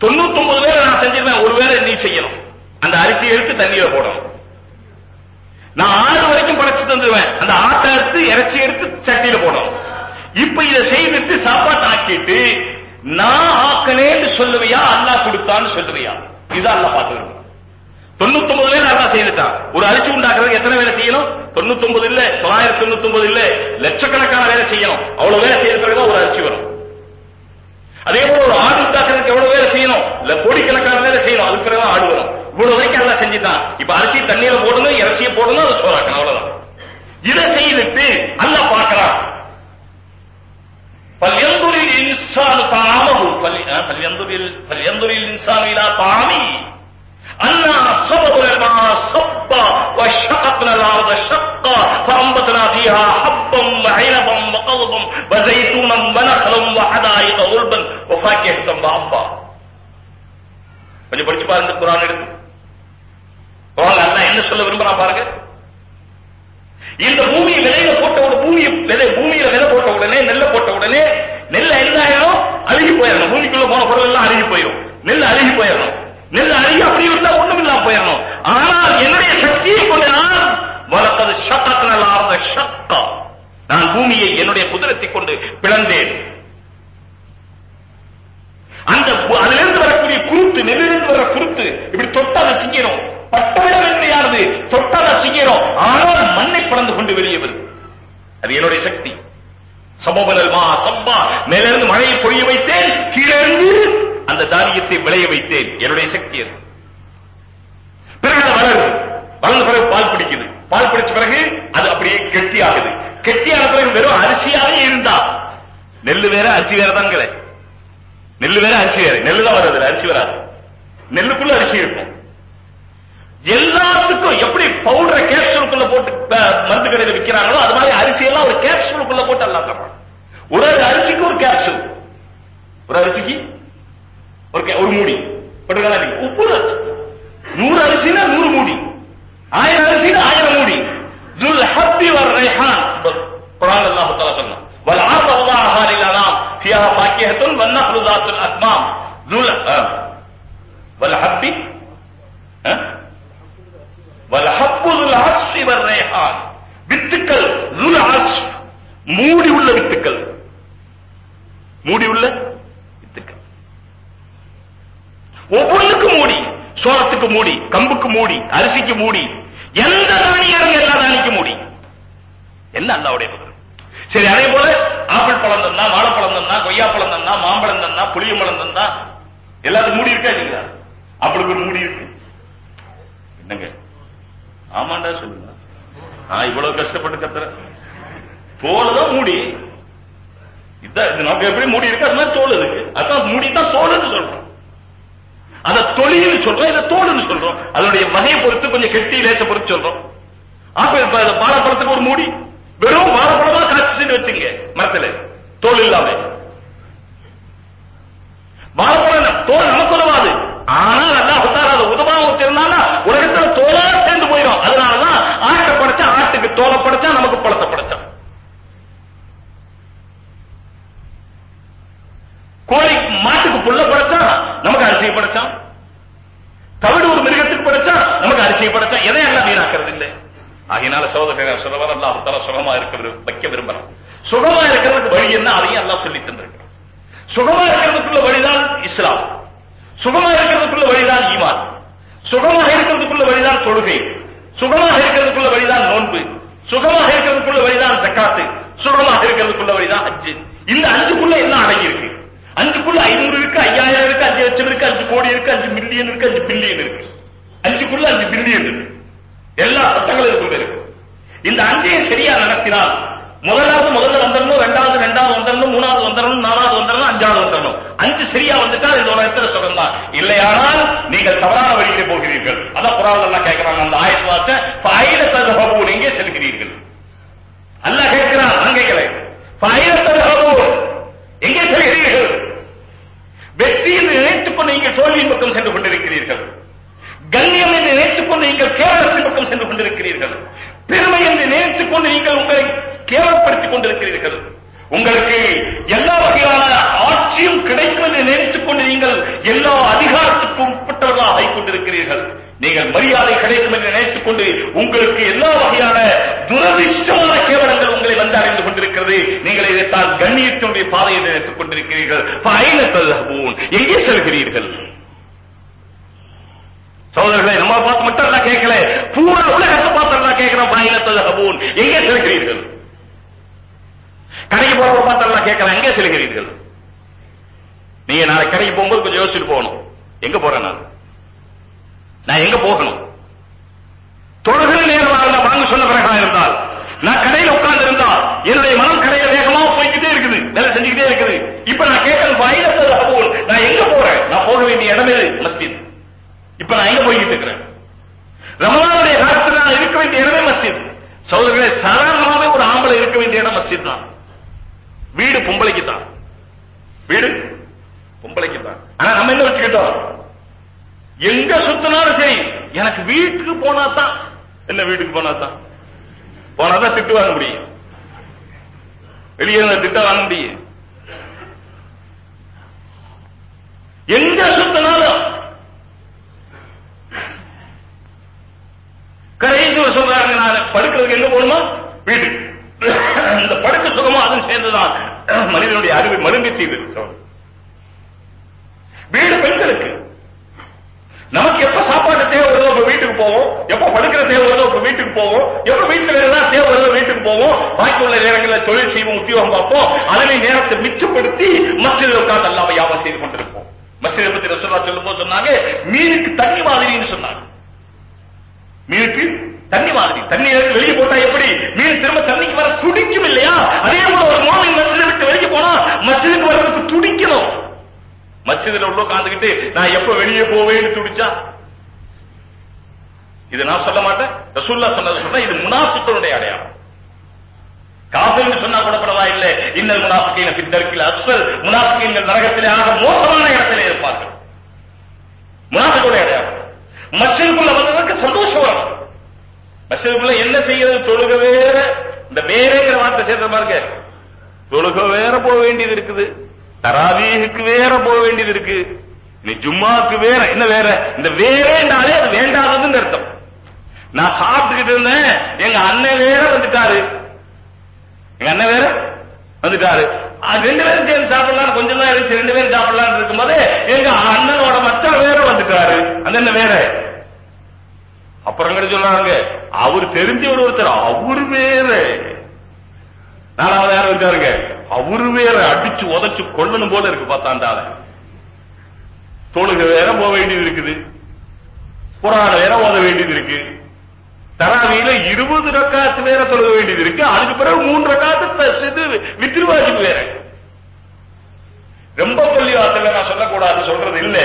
தொண்ணூத்தி ஒன்பது பேரை நான் செஞ்சிருவேன். ஒரு வேளை நீ செய்யணும். அந்த அரிசி எடுத்து தண்ணியில போடணும். நான் ஆறு வரைக்கும் படைச்சு தந்துருவேன். அந்த ஆட்டை எடுத்து இறைச்சி எடுத்து சட்டியில போடணும். இப்ப இதை செய்துட்டு சாப்பாட்டு ஆக்கிட்டு நான் ஆக்கனேன்னு சொல்லுவியா? அல்லாஹ் கொடுத்தான்னு சொல்லுவியா? இது அல்லாஹ் பார்த்து தொண்ணூத்தி ஒன்பதுல நல்லா செய்துட்டான் ஒரு அரிசி உண்டாக்குறதுக்கு எத்தனை வேலை செய்யணும்? தொண்ணூத்தொன்பது இல்ல. தொள்ளாயிரத்தி தொண்ணூத்தொன்பது இல்ல. லட்சக்கணக்கான வேலை செய்யணும். அவ்வளவு வேலை செய்யற பிறகுதான் ஒரு அரிசி வரும். அதே போல ஒரு ஆடு உண்டாக்குறதுக்கு எவ்வளவு வேலை செய்யணும்? இல்ல கோடிக்கணக்கான வேலை செய்யணும். அதுக்கு பிறகு ஆடு வரும். இவ்வளவு வரைக்கும் நல்லா செஞ்சுட்டான். இப்ப அரிசி தண்ணியில போடணும் இறைச்சியை போடணும் அது சோறாக்கணும். அவ்வளவுதான். இதை செய்துட்டு அல்ல பாக்குறான் பல்யந்துரில் இன்சான் தாமகு பல்யந்துரில் பல்யந்துரில் இன்சான் இல்லா தாமி. أنا صببنا الماء صبا وشققنا الأرض شقا فأنبتنا فيها حبا وعنبا وقضبا وزيتونا ونخلا وحدائق غلبا وفاكهة وأبا கொஞ்சம் படிச்சு பாருங்க குரான் எடுத்து குரான் அல்லாஹ் என்ன சொல்ல விரும்புறான் பாருங்க இந்த பூமியை விதையில போட்ட ஒரு பூமியை விதை பூமியில விதை போட்ட உடனே நெல்ல போட்ட உடனே நெல் என்ன ஆயிடும் அழுகி போயிடணும் பூமிக்குள்ள போன பொருள் எல்லாம் அழுகி போயிடும் நெல் அழுகி போயிடணும் நெல் அழுகி அப்படி இருந்தா ஒண்ணும் இல்லாம போயிடணும் ஆனால் என்னுடைய சக்தியை சொல்றோம் தோல்னு சொல்றோம். அதனுடைய வகையை பொறுத்து கொஞ்சம் கெட்டி லேச பொறுத்து சொல்றோம். அப்ப வாழைப்பழத்துக்கு ஒரு மூடி வெறும் வாழைப்பழமா காய்ச்சி வச்சுங்க மரத்துல. தோல் இல்லாம. வாழைப்பழம் தோல் நமக்கு உதவாது ஆனால் அல்லாஹ் உத்தார அதை உதவாம வச்சிருந்தானா உலகத்துல தோலா சேர்ந்து போயிடும் அதனாலதான் ஆட்டை படைச்சா ஆட்டுக்கு தோலை படைச்சா நமக்கு பழத்தை படைச்சான் கோழி மாட்டுக்கு புல்ல படைச்சா நமக்கு அரிசியை படைச்சான் தவிடு ஒரு மிருகத்துக்கு படைச்சா நமக்கு அரிசியை படைச்சா எதை எல்லாம் வீணாக்குறது இல்லை ஆகினால சகோதரர் சொல்றவர் அல்லாஹ் தஆலா சுகமா இருக்க வைக்க விரும்புறான் சுகமா இருக்கிறதுக்கு வழி என்ன? அதையும் அல்லாஹ் சொல்லி தந்திருக்கிறோம் சுகமா இருக்கிறதுக்குள்ள வழிதான் இஸ்லாம். சுகமா இருக்கிறதுக்குள்ள வழிதான் ஈமான். சுகமாக இருக்கிறதுக்குள்ள வழிதான் தொழுகை. சுகமாக இருக்கிறதுக்குள்ள வழிதான் நோன்பு. சுகமாக இருக்கிறதுக்குள்ள வழிதான் ஜக்காத்து. சுகமாக இருக்கிறதுக்குள்ள வழிதான் அஞ்சு இந்த அஞ்சுக்குள்ள எல்லாம் அடங்கி இருக்கு அஞ்சுக்குள்ள ஐநூறு இருக்கு ஐயாயிரம் இருக்கு அஞ்சு லட்சம் இருக்கு அஞ்சு கோடி இருக்கு அஞ்சு மில்லியன் இருக்கு அஞ்சு பில்லியன் இருக்கு. அஞ்சுக்குள்ள அஞ்சு பில்லியன் இருக்கு. எல்லா அர்த்தங்களுக்கும் இருக்கு இந்த அஞ்சையும் சரியா நடத்தினால் முதலாவது முதல்ல வந்துடணும் ரெண்டாவது ரெண்டாவது வந்துடணும் மூணாவது வந்துடணும் நாலாவது வந்துடணும் அஞ்சாவது வந்துடணும். அஞ்சு சரியா வந்துட்டால் இந்த உலகத்தில் சுகம் தான். இல்லையானால் நீங்கள் தவறான வழியிலே போகிறீர்கள். அதான் புறாவில் எல்லாம் கேட்கிறாங்க அந்த ஆயத்து வாச்ச ஃபைல ததுஹபூன் நீங்க செல்கிறீர்கள். அல்லாஹ் கேட்கிறான் நான் கேட்கல. ஃபைல ததுஹபூன் எங்கே செல்கிறீர்கள்? வெற்றியில் நினைத்துக் கொண்டு நீங்கள் தோல்வியின் பக்கம் சென்று கொண்டிருக்கிறீர்கள். கண்ணியம் என்று நினைத்துக் கொண்டு நீங்கள் கேவலத்தின் பக்கம் சென்று கொண்டிருக்கிறீர்கள். பெருமை என்று நினைத்துக் கொண்டு நீங்கள் உங்களை கேவலப்படுத்திக் கொண்டிருக்கிறீர்கள். உங்களுக்கு எல்லா வகையான ஆட்சியும் கிடைக்கும் என்று நினைத்துக் கொண்டு நீங்கள் எல்லா அதிகாரத்துக்கும் உட்பட்டவர்களாக ஆகிக் கொண்டிருக்கிறீர்கள். நீங்கள் மரியாதை கிடைக்கும் என்று நினைத்துக் கொண்டு உங்களுக்கு எல்லா வகையான துரதிர்ஷ்டமான கேவலங்கள் உங்களை வந்து அடைந்து கொண்டிருக்கிறது. நீங்கள் இதைத்தான் கண்ணியத்தினுடைய பாதை என்று நினைத்துக் கொண்டிருக்கிறீர்கள். எங்கே செல்கிறீர்கள்? சோதர்களை நம்ம பார்த்து மட்டும் எல்லாம் கேட்கல. பூரா உலகத்தை பார்த்து எல்லாம் கேட்கிறோம் பாயினத்தது ஹபூன் எங்கே செல்கிறீர்கள்? கடைக்கு போறவங்க பார்த்து எல்லாம் கேட்கலாம். எங்கே செல்கிறீர்கள்? நீங்க நாளை கடைக்கு போகும்போது கொஞ்சம் யோசிச்சுட்டு போகணும். எங்க போறேன் நான்? நான் எங்க போகணும்? தொழுகிற நேரமாக இருந்தா வாங்க சொன்ன பிறகா இருந்தால் நான் கடை உட்கார்ந்து இருந்தால் என்னுடைய மனம் கடையில வேகமா போய்கிட்டே இருக்குது வேலை செஞ்சுக்கிட்டே இருக்குது இப்ப நான் கேட்கறது பயணத்தது அபோல் நான் எங்க போறேன் நான் போக வேண்டிய இடம் எது மஸ்ஜித் இப்ப நான் எங்க போய்கிட்டு இருக்கிறேன்? ரமலானுடைய காலத்தில் நான் இருக்க வேண்டிய இடமே மஸ்ஜித். சகோதரர்களே சாதாரணமாவே ஒரு ஆம்பளை இருக்க வேண்டிய இடம் மஸ்ஜித் தான். வீடு பொம்பளைக்கு தான் வீடு பொம்பளைக்கு தான் ஆனா நம்ம என்ன வச்சுக்கிட்டோம்? எங்க சுத்தினாலும் சரி எனக்கு வீட்டுக்கு போனா தான் என்ன வீட்டுக்கு போனா தான் போனா தான் திட்டு வாங்க முடியும். வெளியே இருந்த திட்ட வாங்க முடியும். எங்க சுத்தினாலும் கடைசியில் சொல்றாங்க படுக்கிறதுக்கு எங்க போகணுமா? வீடு. இந்த படுக்க சுகமும் அதுவும் சேர்ந்துதான் மனிதனுடைய அறிவை மழுங்கி செய்து. வீடு பெண்களுக்கு. நமக்கு எப்ப சாப்பாடு தேவை வருதோ அப்ப வீட்டுக்கு போவோம். எப்ப படுக்கிற தேவை வருதோ அப்ப வீட்டுக்கு போவோம். எப்ப வீட்டுல வேற ஏதாவது தேவை வருதோ வீட்டுக்கு போவோம். பாக்கி உள்ள நேரங்களில் தொழில் செய்வோம் உத்தியோகம் பார்ப்போம். அதனை நேரத்தை மிச்சப்படுத்தி மசித உட்கார்ந்து அல்லாம யாபம் செய்து கொண்டிருப்போம். மசிதை பத்தி ரசோல்லா சொல்லும் போது சொன்னாங்க மீனுக்கு தண்ணி மாதிரின்னு சொன்னாங்க. மீனுக்கு தண்ணி மாதிரி. தண்ணி எடுத்து வெளியே போட்டா எப்படி? மீன் திரும்ப தண்ணிக்கு வர துடிக்கும் இல்லையா? அதே போல ஒரு மோமின் மசித விட்டு வெளியே போனா மசிதுக்கு வர்றதுக்கு துடிக்கணும். மசிதுல உள்ள உட்காந்துக்கிட்டு நான் எப்ப வெளியே போவேன்னு துடிச்சா? இது நான் சொல்ல மாட்டேன். ரசூல்லா சொன்னது சொன்னா இது முனாஃபிக்களுடைய அடையாளம். காஃபிர்னு சொன்னா கூட பரவாயில்லை. இன்னல் முனாஃபிகீன ஃபி தர்கில் அஸ்ஃபல். முனாஃபிகீன்கள் நரகத்திலே ஆக மோசமான இடத்திலே இருப்பார்கள். முனாஃபிக்குடைய அடையாளம். மஸ்ஜிதுக்குள்ள வந்து மஸ்ஜிதுக்குள்ள என்ன செய்யறது? தொழுக வேற. இந்த வேறேங்கிற வார்த்தை சேர்ந்த பாருங்க. தொழுக வேற போக வேண்டியது இருக்குது. தராவீகுக்கு வேற போக வேண்டியது இருக்கு. நீ ஜும்மாக்கு வேற. என்ன வேற? இந்த வேறேன்றாலே அது வேண்டாததுன்னு அர்த்தம். நான் சாப்பிட்டுக்கிட்டு இருந்தேன். எங்க அண்ணன் வேற வந்துட்டாரு. எங்க அண்ணன் வேற வந்துட்டாரு. அது ரெண்டு பேரும் சேர்ந்து சாப்பிடலாம் கொஞ்சம் தான் இருந்துச்சு. ரெண்டு பேரும் சாப்பிடலாம் இருக்கும்போது எங்க அண்ணனோட மச்சான் வேற வந்துட்டாரு. அந்த என்ன வேற? அப்புறம் சொன்னாங்க சொல்றாங்க அவர் தெரிஞ்சவர் ஒருத்தர் அவரு வேற. நாலாவது யாரும் இருக்காருங்க? அவரு வேற அடிச்சு உதைச்சு கொல்லணும் போல இருக்கு பார்த்தாண்டால தொழுக வேற போக வேண்டியது இருக்குது. குரான வேற ஓத வேண்டியது இருக்கு. தராவியில இருபது ரக்காத்து வேற தொழுக வேண்டியது இருக்கு. அதுக்கு பிறகு மூன்று ரக்காத்து வித்திருவாஜிக்கு வேற. ரொம்ப பள்ளி வாசல்ல நான் சொல்லக்கூடாது சொல்றது இல்ல.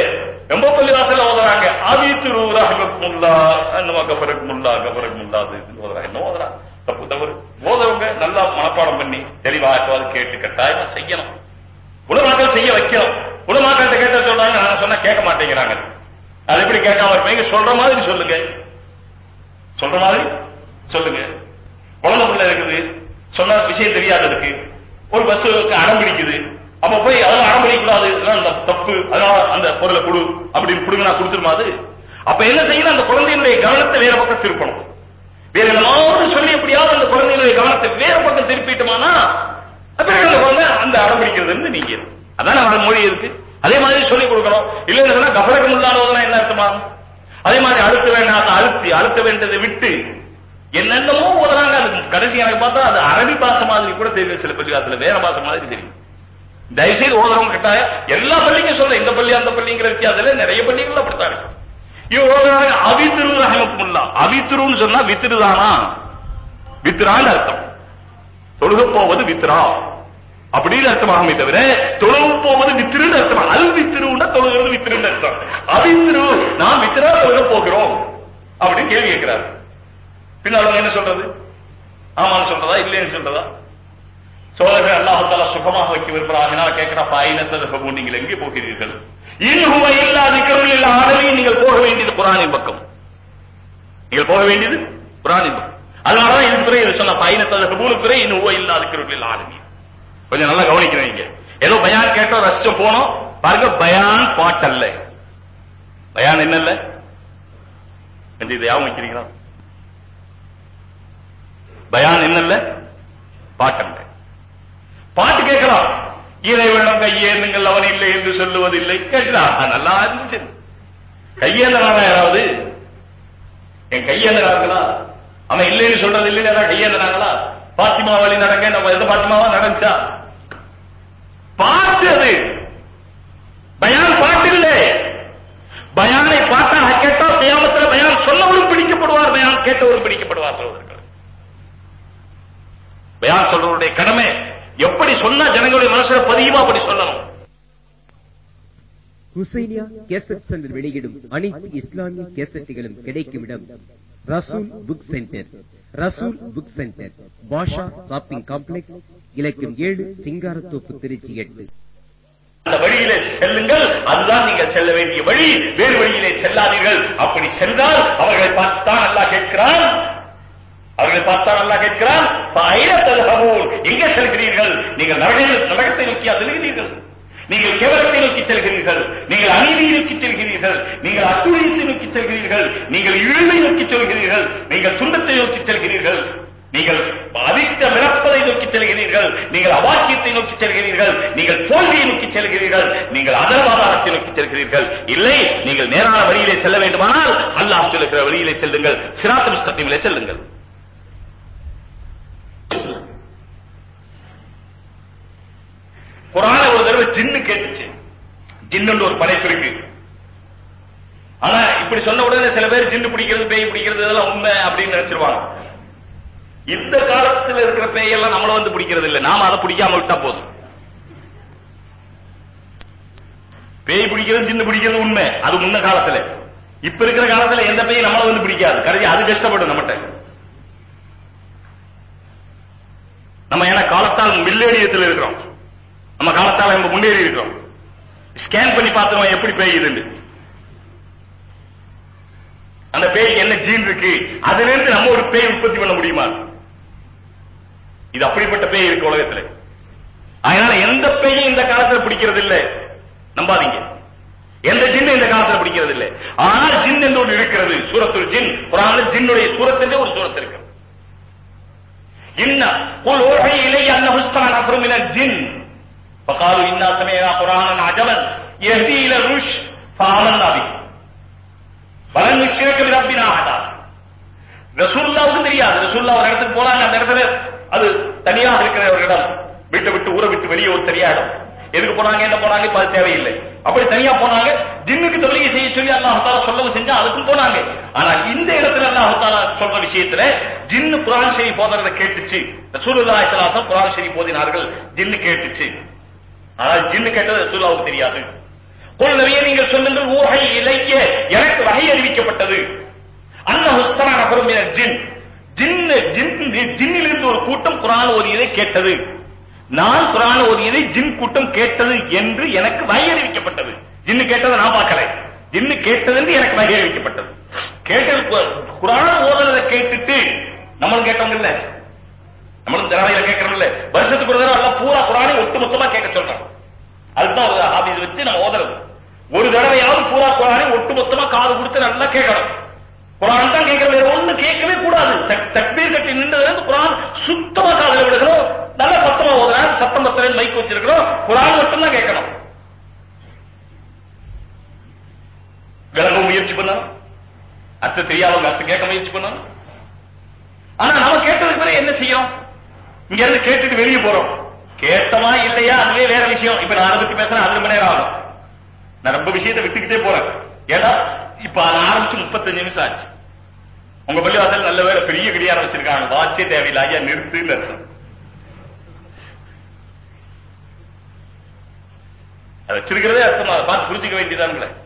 ரொம்ப பள்ளிவாசல்ல ஓதுறாங்க. ஆவித்து ரஹமத்துல்லா. என்னமா கபருக்கு முல்லா கபருக்கு முல்லா ஓதுறாங்க. என்ன ஓதுறா தப்பு தவறு. ஓதவங்க நல்லா மனப்பாடம் பண்ணி தெளிவாக கேட்டு கட்டாயமா செய்யணும். உலமாக்கள் செய்ய வைக்கணும். உலமாக்கள்கிட்ட கேட்ட சொல்றாங்க நான் சொன்னா கேட்க மாட்டேங்கிறாங்க. அது எப்படி கேட்காம இருப்பீங்க சொல்ற மாதிரி சொல்லுங்க. சொல்ற மாதிரி சொல்லுங்க. குழந்தை பிள்ளை இருக்குது. சொன்ன விஷயம் தெரியாததுக்கு. ஒரு வஸ்துவுக்கு அடம் பிடிக்குது. அப்ப போய் அதெல்லாம் அடம் கூடாது அந்த தப்பு. அதனால அந்த பொருளை கொடு அப்படின்னு கொடுங்க கொடுத்துருமா அது? அப்ப என்ன செய்யணும்? அந்த குழந்தையினுடைய கவனத்தை வேற பக்கம் திருப்பணும். வேற ஏதாவது சொல்லி எப்படியாவது அந்த குழந்தையினுடைய கவனத்தை வேற பக்கம் திருப்பிட்டோமானா பிறகு அந்த குழந்தை அந்த இருந்து நீங்க. அதான் நம்ம மொழி இருக்கு. அதே மாதிரி சொல்லி கொடுக்கணும். இல்லைன்னு சொன்னா கபரகம் இல்லாதவதெல்லாம் என்ன அர்த்தமா? அதே மாதிரி அழுத்த வேண்டாம் அழுத்தி அழுத்த வேண்டியதை விட்டு என்னென்னமோ ஓதுறாங்க அது கடைசி எனக்கு பார்த்தா அது அரபி பாசை மாதிரி கூட தெரியும். சில பள்ளிவாசல வேற பாச மாதிரி தெரியும். தயவுசெய்து ஓதுறவங்க கிட்ட எல்லா பள்ளிக்கும் சொல்ல இந்த பள்ளி அந்த பள்ளிங்கிற வித்தியாசம் நிறைய பள்ளிகள் அப்படித்தான் இருக்கு. இவங்க ஓதுறாங்க அவித்திரு ரஹமத்துல்லா அவித்திருன்னு சொன்னா வித்திருதானா? வித்திரான்னு அர்த்தம். தொழுக போவது வித்ரா. அப்படின்னு அர்த்தமாகுமே தவிர தொழுவு போவது வித்திருன்னு அர்த்தம்? அல் வித்திருன்னா தொழுகிறது வித்திருன்னு அர்த்தம். அவித்திரு நாம் வித்திரா தொழுக போகிறோம். அப்படின்னு கேள்வி கேட்கிறாரு. பின்னால் என்ன சொல்றது? ஆமான்னு சொல்றதா இல்லைன்னு சொல்றதா? சோழர்கள் அல்லாஹால சுகமாக வைக்க விரும்புகிறாங்க கேட்கிற பாயினத்தை நீங்கள் எங்கே போகிறீர்கள்? இன்னும் இல்லா திக்கருள் இல்ல ஆடலையும் நீங்கள் போக வேண்டியது குரானின் பக்கம். நீங்கள் போக வேண்டியது குரானின் பக்கம். அதனாலதான் இதுக்கு பிறகு சொன்ன பயணத்தை கபூலுக்கு பிறகு இன்னும் இல்லாத கிருவில் ஆளுமி கொஞ்சம் நல்லா கவனிக்கிறீங்க ஏதோ பயான் கேட்டோம் ரசிச்சம் போனோம். பாருங்க பயான் பாட்டல்ல. பயான் என்னல்ல? கொஞ்சம் இதை யாவும் வைக்கிறீங்களா? பயான் என்னல்ல? பாட்டல்ல. பாட்டு கேட்கலாம். கையே கையேந்துங்கள் அவன் இல்லை என்று சொல்லுவதில்லை. கேட்கிறான் நல்லா இருந்துச்சு. கையேந்தலாம் யாராவது? என் கையேந்தனாங்களா அவன் இல்லைன்னு சொல்றது இல்லைன்னு கையேந்தனாங்களா பாத்திமா வழி நடங்க. நம்ம எந்த பாத்திமாவா நடந்துச்சா? பாட்டு அது. பயான் பாட்டு இல்லை. பயானை பாட்டாக கேட்டால் கியாமத்தில் பயான் சொல்லவரும் பிடிக்கப்படுவார். பயான் கேட்டவரும் பிடிக்கப்படுவார். சகோதரர்கள் பயான் சொல்றவருடைய கடமை. எப்படி சொன்னா ஜனங்களுடைய மனசுல பதியுமா அப்படி சொல்லணும். ஹுசைனியா கேசட் சென்டர் வெளியிடும் அனைத்து இஸ்லாமிய கேசட்டுகளும் கிடைக்கும் இடம் Rasool book centre. Rasool book centre. Basha shopping complex. இலக்கம் ஏழு சிங்காரத்தோப்பு திருச்சி எட்டு. அந்த வழியிலே செல்லுங்கள். அதுதான் நீங்கள் செல்ல வேண்டிய வழி. வேறு வழியிலே செல்லாதீர்கள். அப்படி சென்றால் அவர்களை பார்த்தான் அல்லாஹ் கேட்கிறான். அவர்களை பார்த்தா நல்லா கேட்கிறான் எங்கே செல்கிறீர்கள் நீங்கள் நரகத்தை நோக்கியா செல்கிறீர்கள் நீங்கள் கேவலத்தை நோக்கி செல்கிறீர்கள் நீங்கள் அநீதியை நோக்கி செல்கிறீர்கள் நீங்கள் அத்துழியத்தை நோக்கி செல்கிறீர்கள் நீங்கள் இழுவை நோக்கி செல்கிறீர்கள் நீங்கள் துன்பத்தை நோக்கி செல்கிறீர்கள் நீங்கள் அதிர்ஷ்ட மிரப்பதை நோக்கி செல்கிறீர்கள் நீங்கள் அவாக்கியத்தை நோக்கி செல்கிறீர்கள் நீங்கள் தோல்வியை நோக்கி செல்கிறீர்கள் நீங்கள் அதரவாதாரத்தை நோக்கி செல்கிறீர்கள் இல்லை நீங்கள் நேரான வழியிலே செல்ல வேண்டுமானால் அல்லாஹ் சொல்லுகிற வழியிலே செல்லுங்கள் சிராத்த முஸ்தத்திலே செல்லுங்கள் குரான ஒரு தடவை ஜின்னு கேட்டுச்சு. ஜின்னு ஒரு படைப்பு இருக்கு. ஆனா இப்படி சொன்ன உடனே சில பேர் ஜின்னு பிடிக்கிறது பேய் பிடிக்கிறது இதெல்லாம் உண்மை அப்படின்னு நினைச்சிருவாங்க. இந்த காலத்துல இருக்கிற பேயெல்லாம் நம்மள வந்து பிடிக்கிறது இல்ல. நாம அதை பிடிக்காம விட்டா போதும். பேய் பிடிக்கிறது ஜின்னு பிடிக்கிறது உண்மை. அது முன்ன காலத்துல. இப்ப இருக்கிற காலத்துல எந்த பேய் நம்மள வந்து பிடிக்காது. கருதி அது கஷ்டப்படும் நம்மகிட்ட. நம்ம ஏன்னா காலத்தால் மில்லேடியத்தில் இருக்கிறோம். நம்ம காலத்தால நம்ம முன்னேறி இருக்கோம். ஸ்கேன் பண்ணி பார்த்தோம் எப்படி பேயுதுன்னு. அந்த பேய்க்கு என்ன ஜீன் இருக்கு? அதுல இருந்து நம்ம ஒரு பேய் உற்பத்தி பண்ண முடியுமா? இது அப்படிப்பட்ட பேய் இருக்கு உலகத்துல. அதனால எந்த பேயும் இந்த காலத்துல பிடிக்கிறது இல்ல நம்பாதீங்க. எந்த ஜின்னு இந்த காலத்துல பிடிக்கிறது இல்ல ஆனால் ஜின் என்று ஒன்று இருக்கிறது. சூரத்தில் ஜின் ஒரு ஆள் ஜின்னுடைய சூரத்திலே ஒரு சூரத்து இருக்கு. என்ன குல் ஓகை இலைய அன்ன ஹுஸ்தான் அப்புறம் ஜின் فقالوا إنا سمعنا قرآنا عجبا يهدي إلى الرشد فآمنا به பலன் நிச்சயக்க ரப்பினா ஆடா ரசூல்லாவுக்கு தெரியாது ரசூல்லா ஒரு இடத்துக்கு போறாங்க அந்த இடத்துல அது தனியாக இருக்கிற ஒரு இடம் வீட்டை விட்டு ஊரை விட்டு வெளியே ஒரு தனியா இடம் எதுக்கு போனாங்க என்ன போனாங்க இப்ப அது தேவையில்லை அப்படி தனியா போனாங்க ஜின்னுக்கு தவறியை செய்ய சொல்லி அல்லாஹ் தாலா சொல்லவும் செஞ்சா அதுக்கும் போனாங்க ஆனா இந்த இடத்துல அல்லாஹ் தாலா சொல்ற விஷயத்துல ஜின்னு குரான் ஷெரீஃப் போதுறதை கேட்டுச்சு ரசூலுல்லாஹி ஸல்லல்லாஹு அலைஹி வஸல்லம் குரான் ஷெரீஃப் போதினார்கள் ஜின்னு கேட்டுச்சு ஆனால் ஜின்னு கேட்டது ரசூல்லாவுக்கு தெரியாது. குல் நபியே நீங்கள் சொல்லுங்கள் ஊஹை இலைய எனக்கு வகை அறிவிக்கப்பட்டது. அன்ன ஹுஸ்தனா நபரும் மினல் ஜின். ஜின்னு ஜின் ஜின்னிலிருந்து ஒரு கூட்டம் குரான் ஓதியதை கேட்டது. நான் குரான் ஓதியதை ஜின் கூட்டம் கேட்டது என்று எனக்கு வகை அறிவிக்கப்பட்டது. ஜின்னு கேட்டதை நான் பார்க்கல. ஜின்னு கேட்டது என்று எனக்கு வகை அறிவிக்கப்பட்டது. கேட்டது குரான குரான் கேட்டுட்டு நம்மளும் கேட்டவங்க இல்ல நம்மளும் திறமையில கேட்கறோம் இல்ல வருஷத்துக்கு ஒரு தடவை எல்லாம் பூரா குரானை ஒட்டு மொத்தமா கேட்க சொல்றோம் அதுதான் ஒரு ஹாபிஸ் வச்சு நம்ம ஓதுறது. ஒரு தடவையாவது பூரா குரானை ஒட்டு மொத்தமா காது கொடுத்து நல்லா கேட்கணும். குரான் தான் கேட்கறது வேற ஒண்ணு கேட்கவே கூடாது. தக்பீர் கட்டி நின்றதுல குரான் சுத்தமா காதுல விடுகிறோம். நல்ல சத்தமா ஓதுறான் சத்தம் பத்தல மைக் வச்சிருக்கிறோம். குரான் மட்டும் தான் கேட்கணும். விளங்க முயற்சி பண்ணணும். அர்த்தம் தெரியாதவங்க அர்த்தம் கேட்க முயற்சி பண்ணணும். ஆனா நம்ம கேட்டதுக்கு பிறகு என்ன செய்யும் இங்க இருந்து கேட்டுட்டு வெளியே போறோம். கேட்டமா இல்லையா? அதுவே வேற விஷயம். இப்ப நான் அதை பத்தி பேசுறேன் அது ரொம்ப நேரம் ஆகும். நான் ரொம்ப விஷயத்தை விட்டுக்கிட்டே போறேன். ஏன்னா இப்ப அதை ஆரம்பிச்சு முப்பத்தஞ்சு நிமிஷம் ஆச்சு. உங்க பள்ளிவாசல் நல்ல வேலை பெரிய கிடையாரம் வச்சிருக்காங்க. வாட்சே தேவையில்லை. ஐயா நிறுத்துன்னு அர்த்தம். அதை வச்சிருக்கிறதே அர்த்தமா. அதை பார்த்து புரிஞ்சுக்க வேண்டியதானுங்களே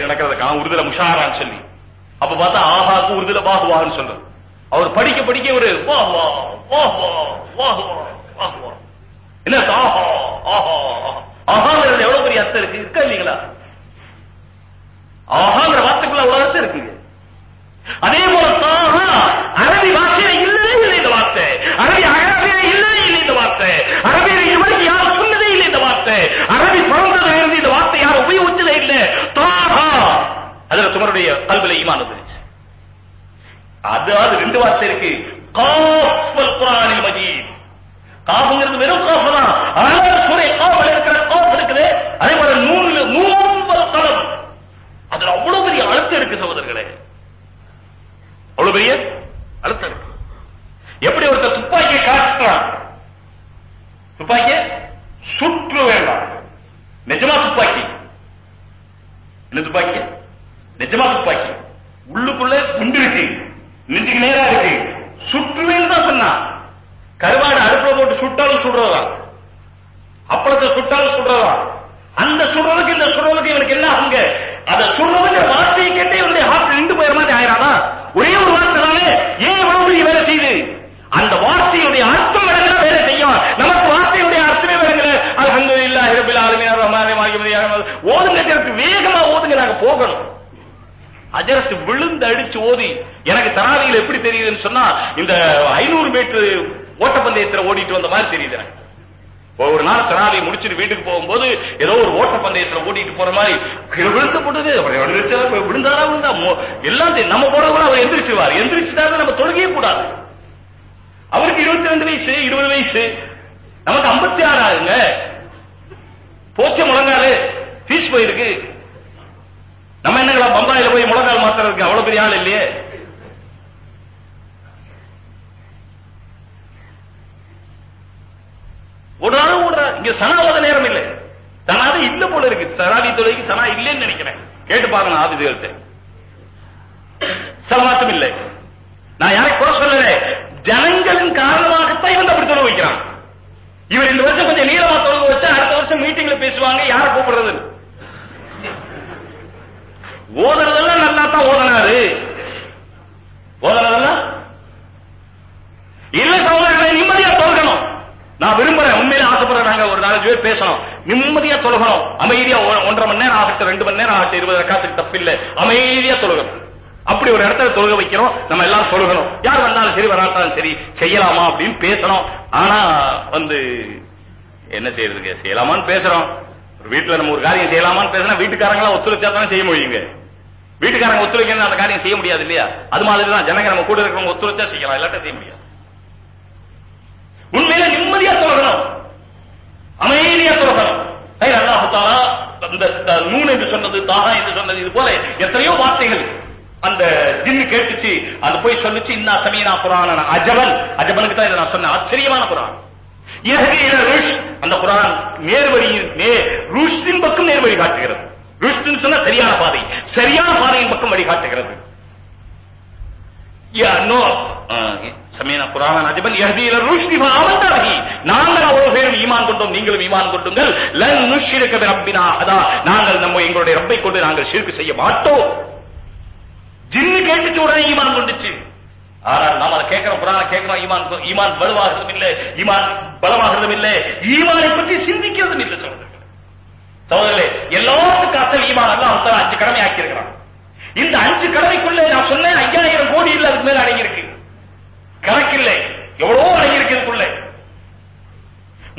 தமிழ்ல நடக்கிறத. காணும் உருதுல முஷாரான்னு சொல்லி. அப்ப பார்த்தா ஆஹாக்கு உருதுல வாகுவான்னு சொல்றது. அவர் படிக்க படிக்க ஒரு வாஹ் வா வாஹ் வா வாஹ் வா வாஹ் வா என்ன? ஆஹா ஆஹா ஆஹாங்கிறது எவ்வளவு பெரிய அர்த்தம் இருக்கு? இருக்கா இல்லீங்களா? ஆஹாங்கிற வார்த்தைக்குள்ள அவ்வளவு அர்த்தம் இருக்குங்க. அதே போல தாஹா அரபி பாஷையில இல்லவே இல்லை இந்த வார்த்தை அரபி அகராபியில இல்லவே இல்லை இந்த வார்த்தை அரபியில இதுவரைக்கும் யாரும் சொன்னதே இல்லை இந்த வார்த்தை அரபி பிறந்ததுல இருந்து இந்த வார்த்தை யாரும் உபயோகிச்சதே இல்லை தாஹா அவருடைய கல்வில ஈமான் வந்துருச்சு. அதாவது ரெண்டு வார்த்தை இருக்கு. காஃபல் குரானில் மஜீத். காஃபுங்கிறது வெறும் காஃப் தான். ஆனால் சூரை காஃப்ல இருக்கிற காஃப் இருக்குது. அதே போல நூல் நூல் கலம் அதுல அவ்வளவு பெரிய அழுத்தம் இருக்கு சகோதரர்களே. அவ்வளவு பெரிய அழுத்தம் இருக்கு. எப்படி ஒருத்தர் துப்பாக்கியை காட்டுறான் துப்பாக்கிய சுற்று வேண்டாம். நிஜமா துப்பாக்கி? என்ன துப்பாக்கி? நிஜமா துப்பாக்கி உள்ளுக்குள்ள குண்டு இருக்கு. நெஞ்சுக்கு நேரா இருக்கு. சுற்றுவேன்னு தான் சொன்னான் கருவாடு அடுப்புல போட்டு சுட்டாலும் சுடுறதா? அப்பளத்தை சுட்டாலும் சுடுறதா? அந்த சுடுறதுக்கு இந்த சுடுறதுக்கு இவனுக்கு என்ன அங்க? அத சுடுறதுங்கிற வார்த்தையை கேட்டே இவனுடைய ஹார்ட் நின்று போயிற மாதிரி ஆயிராதா? ஒரே ஒரு வார்த்தை தானே. ஏன் இவ்வளவு பெரிய வேலை செய்யுது அந்த வார்த்தையுடைய அர்த்தம் விளங்குற வேலை செய்யும். நமக்கு வார்த்தையுடைய அர்த்தமே விளங்கல. அல்ஹம்துலில்லாஹி ரப்பில் ஆலமீன். ரஹ்மானி மாலிகி ஓதுங்க வேகமா ஓதுங்க நாங்க போகணும். அஜரத்து விழுந்து அடிச்சு ஓதி எனக்கு தராவியில் எப்படி தெரியுதுன்னு சொன்னா இந்த ஐநூறு மீட்டர் ஓட்டப்பந்தயத்தில் ஓடிட்டு வந்த மாதிரி தெரியுது எனக்கு. ஒரு நாள் தராவி முடிச்சுட்டு வீட்டுக்கு போகும்போது ஏதோ ஒரு ஓட்டப்பந்தயத்தில் ஓடிட்டு போற மாதிரி கீழே விழுந்து போட்டது விழுந்தாரா விழுந்தா எல்லாம் நம்ம போற கூட அவர் எந்திரிச்சுவார். எந்திரிச்சுட்டாரு நம்ம தொழுகையே கூடாது. அவருக்கு இருபத்தி ரெண்டு வயசு இருபது வயசு. நமக்கு ஐம்பத்தி ஆறு ஆகுங்க. போச்ச முழங்காலு ஃபீஸ் போயிருக்கு. நம்ம என்னங்களா பம்பாயில போய் முழங்கால் மாத்துறதுக்கு அவ்வளவு பெரிய ஆள் இல்லையே. ஓடுறாரு ஓடுறாரு இங்க சனாவாத நேரம் இல்லை. தனாவே இல்ல போல இருக்கு. சனாதி தொழிலுக்கு சனா இல்லைன்னு நினைக்கிறேன். கேட்டு பாருங்க ஆபீஸ்கள்ட்ட சலமாத்தம் இல்லை. நான் யாரை குறை சொல்லல. ஜனங்களின் காரணமாகத்தான் இவன் அப்படி தொழில் வைக்கிறான் இவர் இந்த வருஷம் கொஞ்சம் நீளமா தொழில் வச்சா அடுத்த வருஷம் மீட்டிங்ல பேசுவாங்க. யாரை கூப்பிடுறது ஓதுறதெல்லாம் நல்லா தான் ஓதனாரு. ஓதுறதெல்லாம்? இல்ல சகோதரர்களை நிம்மதியா தொழுகணும். நான் விரும்புறேன். உண்மையில ஆசைப்படுறேன். நாங்க ஒரு நாலஞ்சு பேர் பேசணும். நிம்மதியா தொழுகணும். அமைதியா ஒன்றரை மணி நேரம் ஆகட்டும் ரெண்டு மணி நேரம் ஆகட்டும் இருபது காத்துக்கு தப்பில்லை. அமைதியா தொழுகணும். அப்படி ஒரு இடத்துல தொழுக வைக்கிறோம். நம்ம எல்லாரும் தொழுகணும். யார் வந்தாலும் சரி வராட்டாலும் சரி செய்யலாமா அப்படின்னு பேசணும். ஆனா வந்து என்ன செய்யறதுங்க? செய்யலாமான்னு பேசுறோம். வீட்டுல நம்ம ஒரு காரியம் செய்யலாமான்னு பேசினா வீட்டுக்காரங்களா ஒத்துழைச்சா தானே செய்ய முடியுங்க. வீட்டுக்காரங்க ஒத்துழைக்கணும் அந்த காரியம் செய்ய முடியாது இல்லையா? அது மாதிரி தான் ஜனங்க நம்ம கூட இருக்கிறவங்க ஒத்துழைச்சா செய்யலாம் இல்லாட்ட செய்ய முடியாது. உண்மையில நிம்மதியா தொழகணும் அமைதியா தொழகணும் ஐ அல்லாஹ் அந்த நூன் என்று சொன்னது தாகா என்று சொன்னது இது போல எத்தனையோ வார்த்தைகள் அந்த ஜின்னு கேட்டுச்சு அது போய் சொல்லுச்சு இன்னா சமீனா புராணன் அஜபன். அஜபனுக்கு தான் இதை நான் சொன்னேன். ஆச்சரியமான புராணம் அந்த புராணம் நேர்வழியின் நே ருஷ்தின் பக்கம் நேர்வழி காட்டுகிறது. ருஷ்டின் சொன்னா சரியான பாதை. சரியான பாதையின் பக்கம் வழி காட்டுகிறது யா நோ. சமீன குரான் அஜபன் யஹ்தி இலா ருஷ்டி நாங்கள் அவ்வளவு பேரும் ஈமான் கொண்டோம் நீங்களும் ஈமான் கொண்டுங்கள். லன் நுஷ்ரிக பி ரப்பினா அதா நாங்கள் நம்ம எங்களுடைய ரப்பை கொண்டு நாங்கள் ஷிர்க் செய்ய மாட்டோம். ஜின்னு கேட்டுச்சு உடனே ஈமான் கொண்டுச்சு. ஆனால் நாம் அதை கேட்கிறோம் குரான கேட்கிறோம் ஈமான் ஈமான் வலுவாகிறதும் இல்லை ஈமான் பலமாகிறதும் இல்லை. ஈமானை பற்றி சிந்திக்கிறதும் இல்லை சொல்றது சகோதரர்களே எல்லாத்துக்கும் அசல் ஈமான் அல்லாஹ் அவன் அஞ்சு கடமை ஆக்கி இருக்கிறான் இந்த அஞ்சு கடமைக்குள்ள நான் சொன்னேன் ஐயாயிரம் கோடி இல்ல அதுக்கு மேல அடங்கியிருக்கு. கணக்கில்லை எவ்வளவோ அடங்கியிருக்கு இதுக்குள்ள.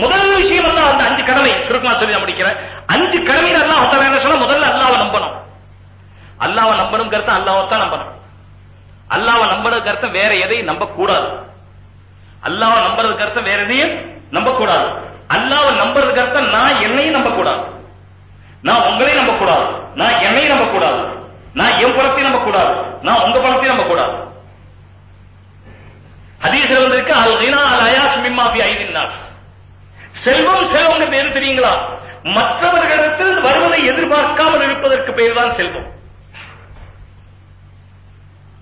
முதல் விஷயம் எல்லாம் அந்த அஞ்சு கடமை சுருக்கமா சொல்லி நான் முடிக்கிறேன். அஞ்சு கடமை அல்லாஹ் ஒருத்தர் என்ன சொன்னா முதல்ல அல்லாவை நம்பணும். அல்லாவை நம்பணும் கருத்து அல்லாவை தான் நம்பணும். அல்லாவை நம்புறது கருத்த வேற எதையும் நம்ப கூடாது அல்லாவை நம்புறது கருத்த வேற எதையும் நம்ப கூடாது அல்லாவை நம்புறது கருத்த நான் என்னையும் நம்ப கூடாது நான் உங்களையும் நம்ப கூடாது நான் என்னை நம்ப கூடாது நான் என் பணத்தையும் நம்ப கூடாது நான் உங்க பணத்தையும் நம்ப கூடாது ஹதீஸ்ல வந்திருக்கு அல் கினா அல் அயாஸ் மிம்மா பி ஐதின் நாஸ். செல்வம் செல்வம் எது தெரியுங்களா? மற்றவர்களிடத்தில் வருவதை எதிர்பார்க்காமல் இருப்பதற்கு பெயர் தான் செல்வம்.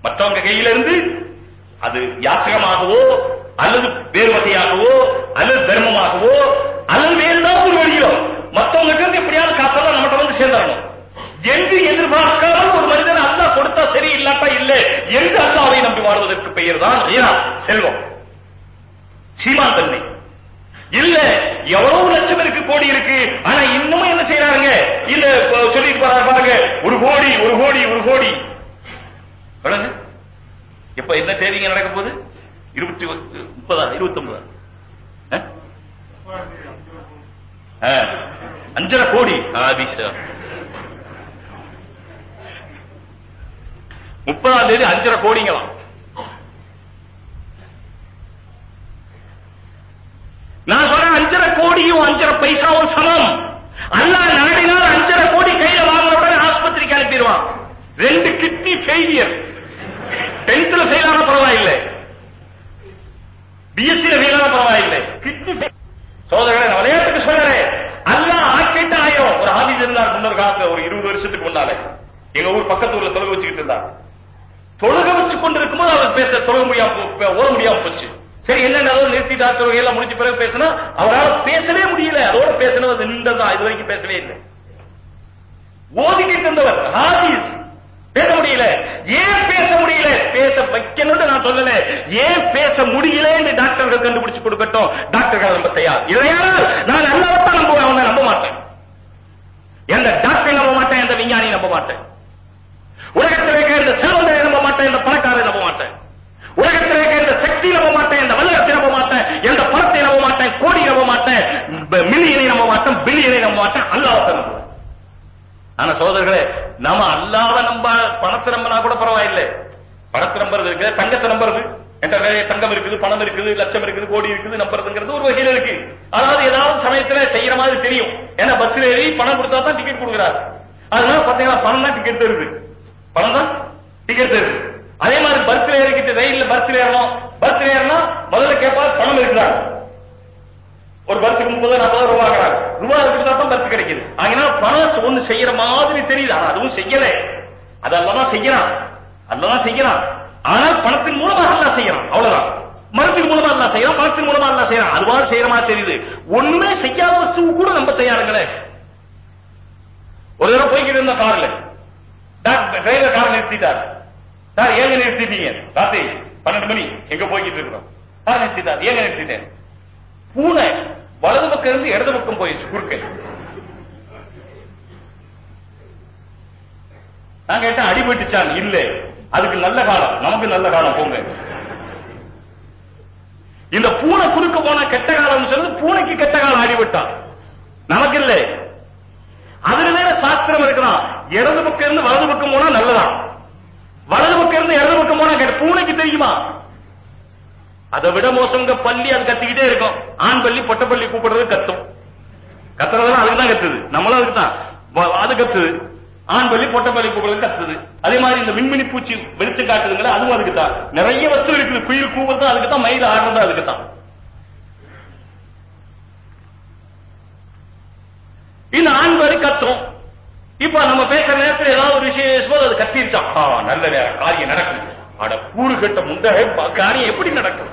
மற்றவங்க கையிலிருந்து அது யாசகமாகவோ அல்லது வேறு வகையாகவோ அல்லது தர்மமாகவோ அல்லது வேறு ஏதாவது ஒரு வழியோ மற்றவங்க இருந்து எப்படியாவது காசெல்லாம் நம்மகிட்ட வந்து சேர்ந்துடணும். என்று எதிர்பார்க்காத ஒரு மனிதன் அல்லாஹ் கொடுத்தா சரி இல்லாட்டா இல்லை? என்று அல்லாவை நம்பி வாழ்வதற்கு பெயர் தான் செல்வம். சீமான் தன்மை. இல்ல எவ்வளவு லட்சம் இருக்கு கோடி இருக்கு ஆனா இன்னமும் என்ன செய்யறாங்க இல்ல சொல்லிட்டு போறாரு பாருங்க. ஒரு கோடி ஒரு கோடி ஒரு கோடி. சொல்லுங்க. இப்ப என்ன தேதிங்க நடக்க போகுது? இருபத்தி முப்பதா இருபத்தி ஒன்பதா அஞ்சரை கோடி. முப்பதாம் தேதி அஞ்சரை கோடிங்களாம். நான் சொல்றேன் அஞ்சரை கோடியும் அஞ்சரை பைசாவும் சமம். அல்லா நாடினால் அஞ்சரை கோடி கையில வாங்கின உடனே ஆஸ்பத்திரிக்கு அனுப்பிடுவான். ரெண்டு கிட்னி ஃபெயிலியர் டென்த்ல ஃபெயில் ஆன பரவாயில்லை. பிஎஸ்சியில ஃபெயில் ஆன பரவாயில்லை. கிட்னி சோதரர்களை நான் விளையாட்டுக்கு சொல்றேன் அல்லா ஆக்கிட்டு ஆயிரம் ஒரு ஆபீஸ் இருந்தாங்க ஒரு இருபது வருஷத்துக்கு முன்னாலே எங்க ஊர் பக்கத்து ஊர்ல தொழுக வச்சுக்கிட்டு இருந்தாங்க தொழுக வச்சு கொண்டிருக்கும் போது அவர் பேச தொழுக முடியாம ஓட முடியாம போச்சு. சரி என்ன நிறுத்திட்டார் தொழுகை எல்லாம் முடிஞ்ச பிறகு பேசினா அவரால் பேசவே முடியல. அதோட பேசினது நின்றதான் இது வரைக்கும் பேசவே இல்லை. ஓதிக்கிட்டு இருந்தவர் ஹாதிஸ். பேச முடியல. ஏன் பேச முடியல? பேச வைக்கணும்னு நான் சொல்லல. ஏன் பேச முடியலன்னு டாக்டர்கள் கண்டுபிடிச்சு கொடுக்கட்டும். டாக்டர்கள் நம்ப தயார். இல்லையானால் நான் அல்லாவத்தான் நம்புவேன். அவனை நம்ப மாட்டேன். எந்த டாக்டரை நம்ப மாட்டேன் எந்த விஞ்ஞானி நம்ப மாட்டேன். உலகத்தில் இருக்க இந்த செல்வந்தரை நம்ப மாட்டேன் இந்த பணக்காரரை நம்ப மாட்டேன். உலகத்தில் இருக்க இந்த சக்தி நம்ப மாட்டேன் இந்த வல்லரசை நம்ப மாட்டேன் எந்த பணத்தை நம்ப மாட்டேன் கோடி நம்ப மாட்டேன் மில்லியனை நம்ப மாட்டேன் பில்லியனை நம்ப மாட்டேன் அல்லாவத்தை நம்புவேன் ஆனா சோதர்களே நாம அல்லாத நம்ப பணத்தை நம்பினா கூட பரவாயில்லை. பணத்தை நம்புறது இருக்கு தங்கத்தை நம்புறது. என்ற நிறைய தங்கம் இருக்குது பணம் இருக்குது லட்சம் இருக்குது கோடி இருக்குது நம்புறதுங்கிறது ஒரு வகையில இருக்கு. அதாவது ஏதாவது சமயத்துல செய்யற மாதிரி தெரியும். ஏன்னா பஸ்ல ஏறி பணம் கொடுத்தா தான் டிக்கெட் கொடுக்குறாரு. அதனால பாத்தீங்கன்னா பணம் தான் டிக்கெட் தருது. பணம் தான் டிக்கெட் தருது. அதே மாதிரி பர்த்ல ஏறிக்கிட்டு ரயில்ல பர்த்ல ஏறணும். பர்த்ல ஏறினா முதல்ல கேட்பா பணம் இருக்குதா ஒரு பர்த்துக்கு முப்பது நாற்பது ரூபா வாங்குறாங்க ரூபா இருக்கிறதா தான் பர்த் கிடைக்குது. அதனால பணம் ஒண்ணு செய்யற மாதிரி தெரியுது. ஆனா அதுவும் செய்யல. அது அல்லதான் செய்யறான் அல்லதான் செய்யறான் ஆனால் பணத்தின் மூலமா அல்லா செய்யறான். அவ்வளவுதான். மரத்தின் மூலமா அல்லா செய்யறான் பணத்தின் மூலமா அல்லா செய்யறான். அதுவா செய்யறமா தெரியுது. ஒண்ணுமே செய்யாத வஸ்துவு கூட நம்ப தயாருங்களே. ஒரு தடவை போய்கிட்டு இருந்த கார்ல. Driver car நிறுத்திட்டார். சார் ஏங்க நிறுத்திட்டீங்க? ராத்திரி பன்னெண்டு மணி. எங்க போய்கிட்டு இருக்கிறோம்? கார் நிறுத்திட்டார். ஏங்க நிறுத்திட்டேன்? பூனை வலது பக்கம் இருந்து இடது பக்கம் போயிடுச்சு குறுக்க. நான் கேட்டேன் அடிபட்டுச்சான் இல்ல. அதுக்கு நல்ல காலம். நமக்கு நல்ல காலம் போங்க. இந்த பூனை குறுக்க போனா கெட்ட காலம் சொல்றது பூனைக்கு கெட்ட காலம் ஆடிவிட்டான் நமக்கு இல்ல அதுல வேற சாஸ்திரம் இருக்கிறான் இடது பக்கம் இருந்து வலது பக்கம் போனா நல்லதான். வலது பக்கம் இருந்து இடது பக்கம் போனா கெட்ட பூனைக்கு தெரியுமா? அதை விட மோசங்க பள்ளி அது கத்திக்கிட்டே இருக்கும். ஆண் பள்ளி பொட்ட பள்ளி கூப்பிடுறது கத்தும். கத்துறதெல்லாம் அதுக்கு தான் கத்துது. நம்மளும் அதுக்கு தான் அது கத்துது. ஆண் பள்ளி பொட்ட பள்ளி கூப்பிடுறது அடுத்தது அதே மாதிரி இந்த மின்மினி பூச்சி வெளிச்சம் காட்டுதுங்களா அதுவும் அதுக்கு தான் நிறைய வஸ்து இருக்குது. குயில் கூவுறது அதுக்கு தான் மயில் ஆடுறது அதுக்கு தான் இந்த ஆண் பள்ளி கத்தும். இப்ப நம்ம பேசுற நேரத்தில் ஏதாவது ஒரு விஷயம் பேசும்போது அது கத்திருச்சான் நல்ல நேரம். காரியம் நடக்கும் அட கூறு கட்ட முந்தைய காரியம் எப்படி நடக்கும்?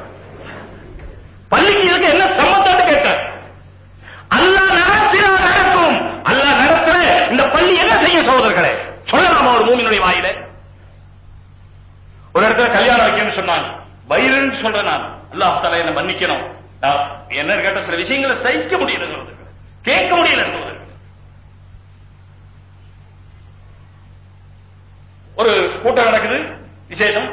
பள்ளிக்கு இருக்க என்ன சம்பந்தாட்டு கேட்டார் அல்லா நடத்தினார் நடக்கும் அல்லா நடத்துற இந்த பள்ளி என்ன செய்ய சகோதரர்களே சொல்லலாமா ஒரு மூமினுடைய வாயில? ஒரு இடத்துல கல்யாணம் வைக்கணும்னு சொன்னாங்க வயிறுன்னு சொல்றேன் நான். அல்லாஹ் தஆலா என்ன மன்னிக்கணும். நான் என்ன கேட்ட சில விஷயங்களை சகிக்க முடியல சொல்றது கேட்க முடியல சொல்றது ஒரு கூட்டம் நடக்குது விசேஷம்.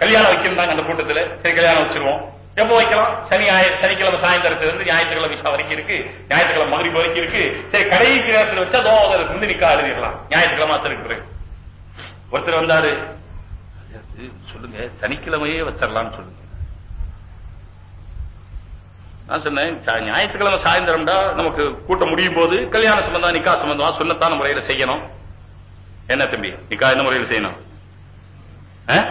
கல்யாணம் தாங்க அந்த கூட்டத்துல. சரி கல்யாணம் வச்சிருவோம். எப்போ வைக்கலாம் சனி ஞாயிறு- சனிக்கிழமை சாயந்தரத்துல இருந்து ஞாயிற்றுக்கிழமை விஷா வரைக்கும் இருக்கு. ஞாயிற்றுக்கிழமை மகரிப் வரைக்கும் இருக்கு. சரி கடைசி நேரத்தில் வச்சா தோ அதற்கு முந்தி நிக்கா எழுதிடலாம் ஞாயிற்றுக்கிழமை அசருக்கு பிறகு. ஒருத்தர் வந்தாரு. சொல்லுங்க சனிக்கிழமையே வச்சிடலாம்னு சொல்லுங்க. நான் சொன்னேன் ஞாயிற்றுக்கிழமை சாயந்தரம்டா நமக்கு கூட்டம் முடியும் போது கல்யாண சம்பந்தம் நிக்கா சம்பந்தமா சொன்னத்தான முறையில செய்யணும். என்ன தம்பி நிக்கா என்ன முறையில் செய்யணும்? ஆ?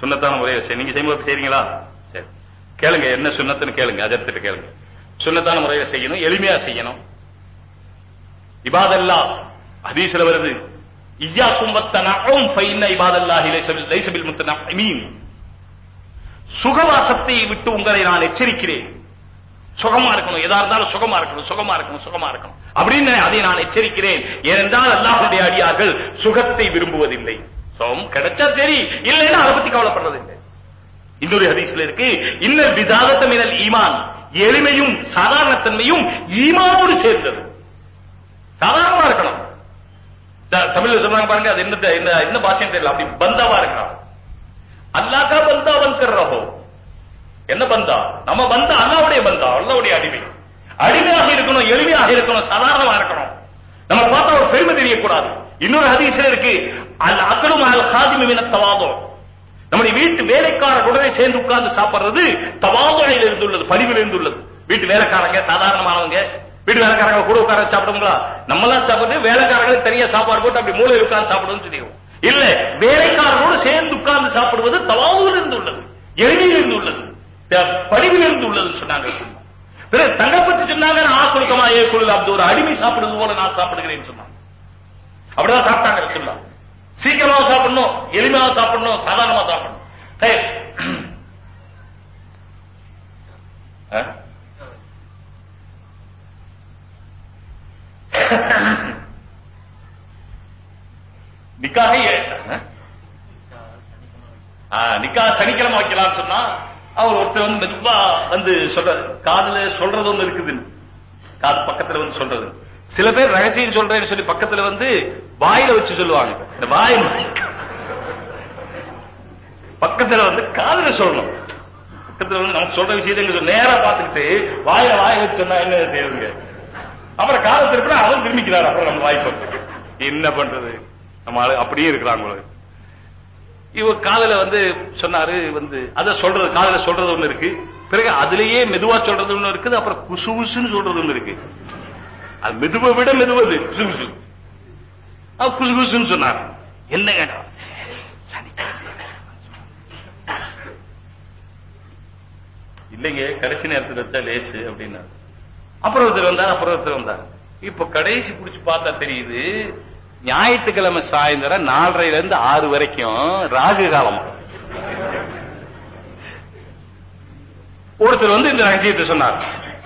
சுண்ணத்தான முறையில் நீங்க செய்யும்போது செய்றீங்களா? கேளுங்க என்ன சுண்ணத்துன்னு கேளுங்க அதை கேளுங்க. சுண்ணத்தான முறையில செய்யணும் எளிமையா செய்யணும். இபாதல்லா ஹதீஸ்ல வருது. இய்யாக்கும் வத்தனஉம் ஃபைன்ன இபாதல்லாஹி லைஸ பில் லைஸ சுகவாசத்தை விட்டு உங்களை நான் எச்சரிக்கிறேன். சுகமா இருக்கணும் எதா இருந்தாலும் சுகமா இருக்கணும் சுகமா இருக்கணும் சுகமா இருக்கணும். அப்படின்னு அதை நான் எச்சரிக்கிறேன். ஏனென்றால் அல்லாஹுடைய அடியார்கள் சுகத்தை விரும்புவதில்லை. சுகம் கிடைச்சா சரி இல்லைன்னா அதை பத்தி கவலைப்படுறது இன்னொரு ஹதீஸ்ல இருக்கு இன்னல் விதாகத்த மினல் ஈமான். எளிமையும் சாதாரணத்தன்மையும் ஈமானோடு சேர்ந்தது. சாதாரணமா இருக்கணும். தமிழ்ல சொல்றாங்க பாருங்க அது என்ன என்ன என்ன பாஷைன்னு தெரியல அப்படி பந்தாவா இருக்கலாம் அல்லாக்கா பந்தா பன்கர் என்ன பந்தா? நம்ம பந்தா அல்லாவுடைய பந்தா அல்லாவுடைய அடிமை. அடிமையாக இருக்கணும் எளிமையாக இருக்கணும் சாதாரணமா இருக்கணும். நம்ம பார்த்தா ஒரு பெருமை தெரியக்கூடாது. இன்னொரு ஹதீஸ்ல இருக்கு அல் அக்கலும் அல் ஹாதிமின தவாதம் நம்முடைய வீட்டு வேலைக்காரர்களுடனே சேர்ந்து உட்கார்ந்து சாப்பிடுறது தவாதோடையில் இருந்துள்ளது பணிவில் இருந்துள்ளது வீட்டு வேலைக்காரங்க சாதாரணமானவங்க வீட்டு வேலைக்காரங்க கூட உட்கார சாப்பிடுங்களா நம்மளாம் சாப்பிடுறது வேலைக்காரங்களுக்கு தனியா சாப்பாடு போட்டு அப்படி மூளை உட்கார்ந்து சாப்பிடுன்னு சொல்லிடுவோம். இல்ல வேலைக்காரரோடு சேர்ந்து உட்கார்ந்து சாப்பிடுவது தவாவில் இருந்து உள்ளது எளிமையில் இருந்து உள்ளது த- பணிவில் இருந்து உள்ளதுன்னு சொன்னாங்க. பிறகு பத்தி சொன்னாங்க ஆ குழுக்கமா ஏ குழு அப்படி ஒரு அடிமை சாப்பிடுறது போல நான் சாப்பிடுகிறேன்னு சொன்னாங்க. அப்படிதான் சாப்பிட்டாங்க சொல்லலாம் சீக்கிரமா சாப்பிடணும் எளிமையாக சாப்பிடணும் சாதாரணமா சாப்பிடணும். நிக்காக நிக்கா சனிக்கிழமை வைக்கலாம்னு சொன்னா அவர் ஒருத்தர் வந்து மெதுவா வந்து சொல்ற காதுல சொல்றது ஒண்ணு இருக்குது காது பக்கத்துல வந்து சொல்றது. சில பேர் ரகசியம் சொல்றேன்னு சொல்லி பக்கத்துல வந்து வாயில வச்சு சொல்லுவாங்க. இந்த வாய் பக்கத்துல வந்து காதல சொல்லணும். பக்கத்துல வந்து நமக்கு சொல்ற விஷயத்தை நேரா பார்த்துக்கிட்டு வாயில வாய வச்சு சொன்னா என்ன செய்யுங்க அப்புறம் காதை திருப்பினா அவர் திரும்பிக்கிறார் அப்புறம் நம்ம வாய்ப்பு என்ன பண்றது? நம்ம அப்படியே இருக்கிறாங்க இவ இவர் வந்து சொன்னாரு வந்து அத சொல்றது காதுல சொல்றது ஒண்ணு இருக்கு. பிறகு அதுலயே மெதுவா சொல்றது ஒண்ணு இருக்குது அப்புறம் குசு குசுன்னு சொல்றது ஒண்ணு இருக்கு. அது மெதுவை விட மெதுவது குசு குசு குசுன்னு சொன்னார். என்ன கேட்டா? இல்லைங்க கடைசி நேரத்துல வச்சா லேசு அப்படின்னா அப்புறம் ஒருத்தர் வந்தார் அப்புறம் ஒருத்தர் வந்தார் இப்ப கடைசி புடிச்சு பார்த்தா தெரியுது ஞாயிற்றுக்கிழமை சாயந்தரம் நாலரைல இருந்து ஆறு வரைக்கும் ராகு காலம். ஒருத்தர் வந்து இந்த ரகசியத்தை சொன்னார்.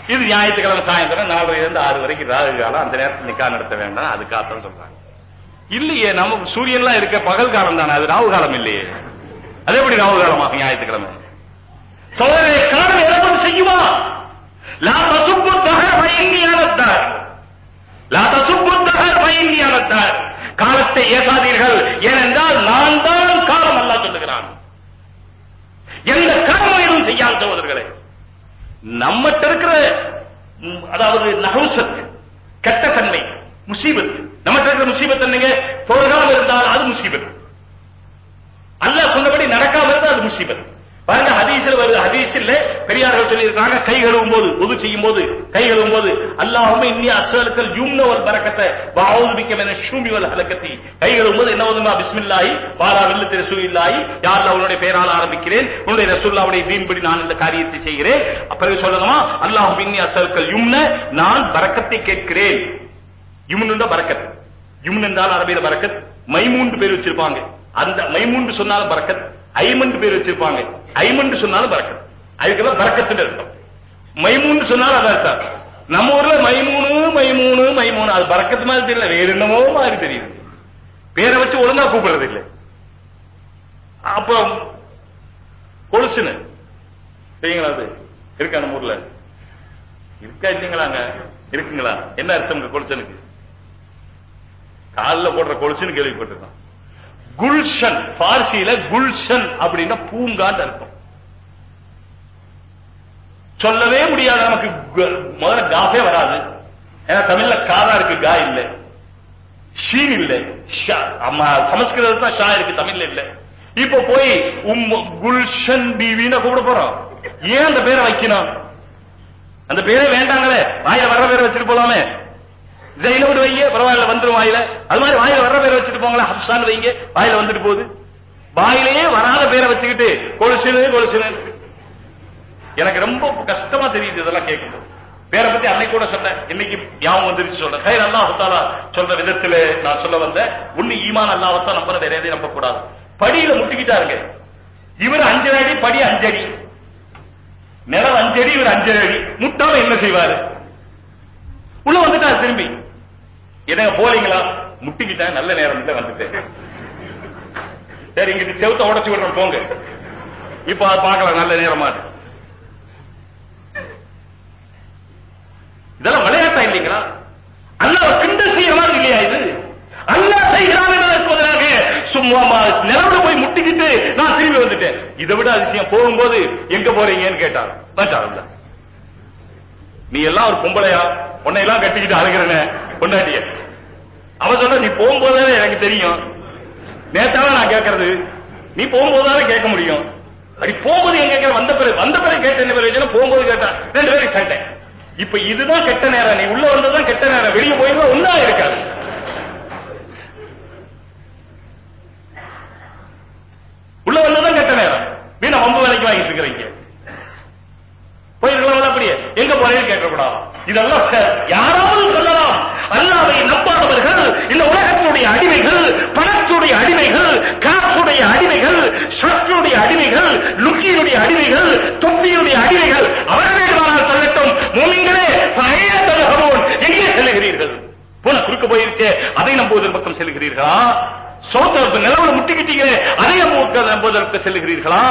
இது ஞாயிற்றுக்கிழமை சாயந்தரம் நாலரைல இருந்து ஆறு வரைக்கும் ராகு காலம். அந்த நேரத்தில் நிக்கா நடத்த வேண்டாம் அதுக்காகத்தான் சொல்றாங்க. இல்லையே நமக்கு சூரியன்லாம் இருக்க பகல் காலம் தானே அது ராவு காலம் இல்லையே. அது எப்படி ராவு காலமாகும்? ஞாயிற்றுக்கிழமை. சோதனை காலம் எதாவது செய்யுமா? லா தசுப்பு தகர் பயன்னியானத்தார் லா தசுப்பு தகர் பயன்னியானத்தார் காலத்தை ஏசாதீர்கள். ஏனென்றால் நான் தான் காலம் அல்லா சொல்லுகிறான். எந்த கடமையிலும் செய்யாத சகோதரர்களே நம்மகிட்ட இருக்கிற அதாவது நகுசத் கெட்ட தன்மை முசீபத் நம்மகிட்ட இருக்கிற முசீபத் என்னங்க? தொழுகாம இருந்தால் அது முசீபத். அல்லாஹ் சொன்னபடி நடக்காம இருந்தா அது முசீபத். பாருங்க ஹதீஸ்ல வருது. ஹதீஸ்ல பெரியார்கள் சொல்லி இருக்காங்க கை கழுவும் போது உது செய்யும் போது கை கழுவும் போது அல்லாஹுமே இன்னி அஸ்ஸலுக்கல் யும்ன வல் பறக்கத்தை வஅஊது பிக்க மின ஷூமி வல் ஹலக்கத்தி. கை கழுவும் போது என்ன ஓதுமா பிஸ்மில்லாஹி வாலா வில்லத்தி ரசூலில்லாஹி யா அல்லாஹ் அவனுடைய பெயரால் ஆரம்பிக்கிறேன் உன்னுடைய ரசூலுல்லாஹ்வுடைய தீன்படி நான் இந்த காரியத்தை செய்கிறேன். பிறகு சொல்லணுமா? அல்லாஹும் இன்னி அஸ்ஸலுக்கல் யும்ன நான் பரக்கத்தை கேட்கிறேன். யும்னுண்டா பரக்கத். யும்ன் என்றால் அரபியில பரக்கத் மைமூன்று பேர் வச்சிருப்பாங்க. அந்த மைமூன்று சொன்னாலும் பரக்கத் ஐமன் பேர் வச்சிருப்பாங்க. ஐமன் சொன்னாலும் பரக்கத் அதுக்கெல்லாம் பரக்கத்துன்னு அர்த்தம். மைமூன்னு சொன்னாலும் அதான் அர்த்தம். நம்ம ஊர்ல மைமூணு மைமூணு மைமூணு. அது பறக்கத்து மாதிரி தெரியல. வேற என்னமோ மாதிரி தெரியுது. பேரை வச்சு ஒழுங்கா கூப்பிடுறது இல்லை. அப்ப கொலுசுன்னு. சரிங்களா அது? இருக்கா நம்ம ஊர்ல? இருக்கா இல்லைங்களாங்க? இருக்குங்களா? என்ன அர்த்தம் கொலுசனுக்கு? காலில் போடுற கொலுசுன்னு கேள்விப்பட்டிருக்கோம். குல்ஷன் பார்சியில குல்ஷன் அப்படின்னா பூங்கான்னு அர்த்தம். சொல்லவே முடியாது நமக்கு முதல்ல காஃபே வராது. ஏன்னா தமிழ்ல காதா இருக்கு கா இல்ல. ஷீன் இல்ல. ஷா அம்மா சமஸ்கிருதத்துல ஷா இருக்கு தமிழ்ல இல்ல. இப்ப போய் உம் குல்ஷன் பிவின்னு கூப்பிட போறோம். ஏன் அந்த பேரை வைக்கணும்? அந்த பேரே வேண்டாங்களே? வாயில வர்ற பேரை வச்சுட்டு போலாமே. ஜெயிலபுடு வைங்க பரவாயில்ல வந்துரும் வாயில. அது மாதிரி வாயில வர்ற பேரை வச்சுட்டு போங்களேன் ஹப்சான் வைங்க. வாயில வந்துட்டு போகுது. வாயிலேயே வராத பேரை வச்சுக்கிட்டு கொலுசுனு கொலுசுனு. எனக்கு ரொம்ப கஷ்டமா தெரியுது இதெல்லாம் கேட்கும்போது. பேரை பத்தி அன்னைக்கு கூட சொன்னேன். இன்னைக்கு ஞாபகம் வந்துருச்சு சொல்றேன். கை நல்லா அவத்தாலா சொல்ற விதத்துல நான் சொல்ல வந்தேன். ஒண்ணு ஈமான் அல்லாஹ்தான் நம்புற வேற எதையும் நம்ப கூடாது படியில முட்டிக்கிட்டாருங்க. இவர் அஞ்சரை அடி படி அஞ்சடி. நிலம் அஞ்சடி இவர் அஞ்சரை அடி. முட்டாம என்ன செய்வாரு? உள்ள வந்துட்டார் திரும்பி. என்னங்க போலீங்களா? முட்டிக்கிட்டேன் நல்ல நேரம் இல்லை வந்துட்டேன். சரி இங்கிட்டு செவுத்த உடைச்சு விடுறோம் போங்க. இப்ப அதை பார்க்கலாம் நல்ல நேரமா இருக்கு. இதெல்லாம் விளையாட்டா இல்லைங்களா? அல்லாஹ் கிண்டல் செய்யற மாதிரி இல்லையா இது? அல்லாஹ் செய்கிறான் என்பதற்கு பதிலாக சும்மா நிலவுல போய் முட்டிக்கிட்டு நான் திரும்பி வந்துட்டேன். இதை விட அதிசயம் போகும்போது எங்க போறீங்கன்னு கேட்டான். கேட்டான்ல நீ எல்லாம் ஒரு பொம்பளையா? உன்னை எல்லாம் கட்டிக்கிட்டு அழுகிறன. கொண்டாட்டிய அவ சொல்ற நீ போகும்போதானே எனக்கு தெரியும். நேத்தால நான் கேட்கறது நீ போகும்போதானே கேட்க முடியும். அப்படி போகும்போது எங்க கேட்கிற? வந்த பிறகு வந்த பிறகு கேட்ட என்ன பிறகு போகும்போது கேட்டா ரெண்டு பேரும் சண்டை. இப்ப இதுதான் கெட்ட நேரம். நீ உள்ள வந்ததுதான் கெட்ட நேரம். வெளியே போயிருந்தா ஒன்னா இருக்காது. உள்ள வந்ததுதான் கெட்ட நேரம். வீணா வம்பு வேலைக்கு வாங்கிட்டு இருக்கிறீங்க. போயிருக்கலாம் அப்படியே. எங்க போறேன்னு கேட்கக்கூடாது. இதெல்லாம் யாராவது சொல்லலாம். அல்லாவை நம்பாதவர்கள் இந்த உலகத்தினுடைய அடிமைகள் பணத்துடைய அடிமைகள் காசுடைய அடிமைகள் சற்றுடைய அடிமைகள் லுக்கியினுடைய அடிமைகள் தொப்பியினுடைய அடிமைகள் அவர்களே வேண்டுமானால் சொல்லட்டும் மூமிங்களே எங்கே செல்லுகிறீர்கள்? போன குறுக்க போயிருச்சே அதை நம்புவதன் பக்கம் செல்லுகிறீர்களா? சோத்த நிலவுல முட்டிக்கிட்டீங்களே அதை நம்புவதற்கு நம்புவதற்கு செல்லுகிறீர்களா?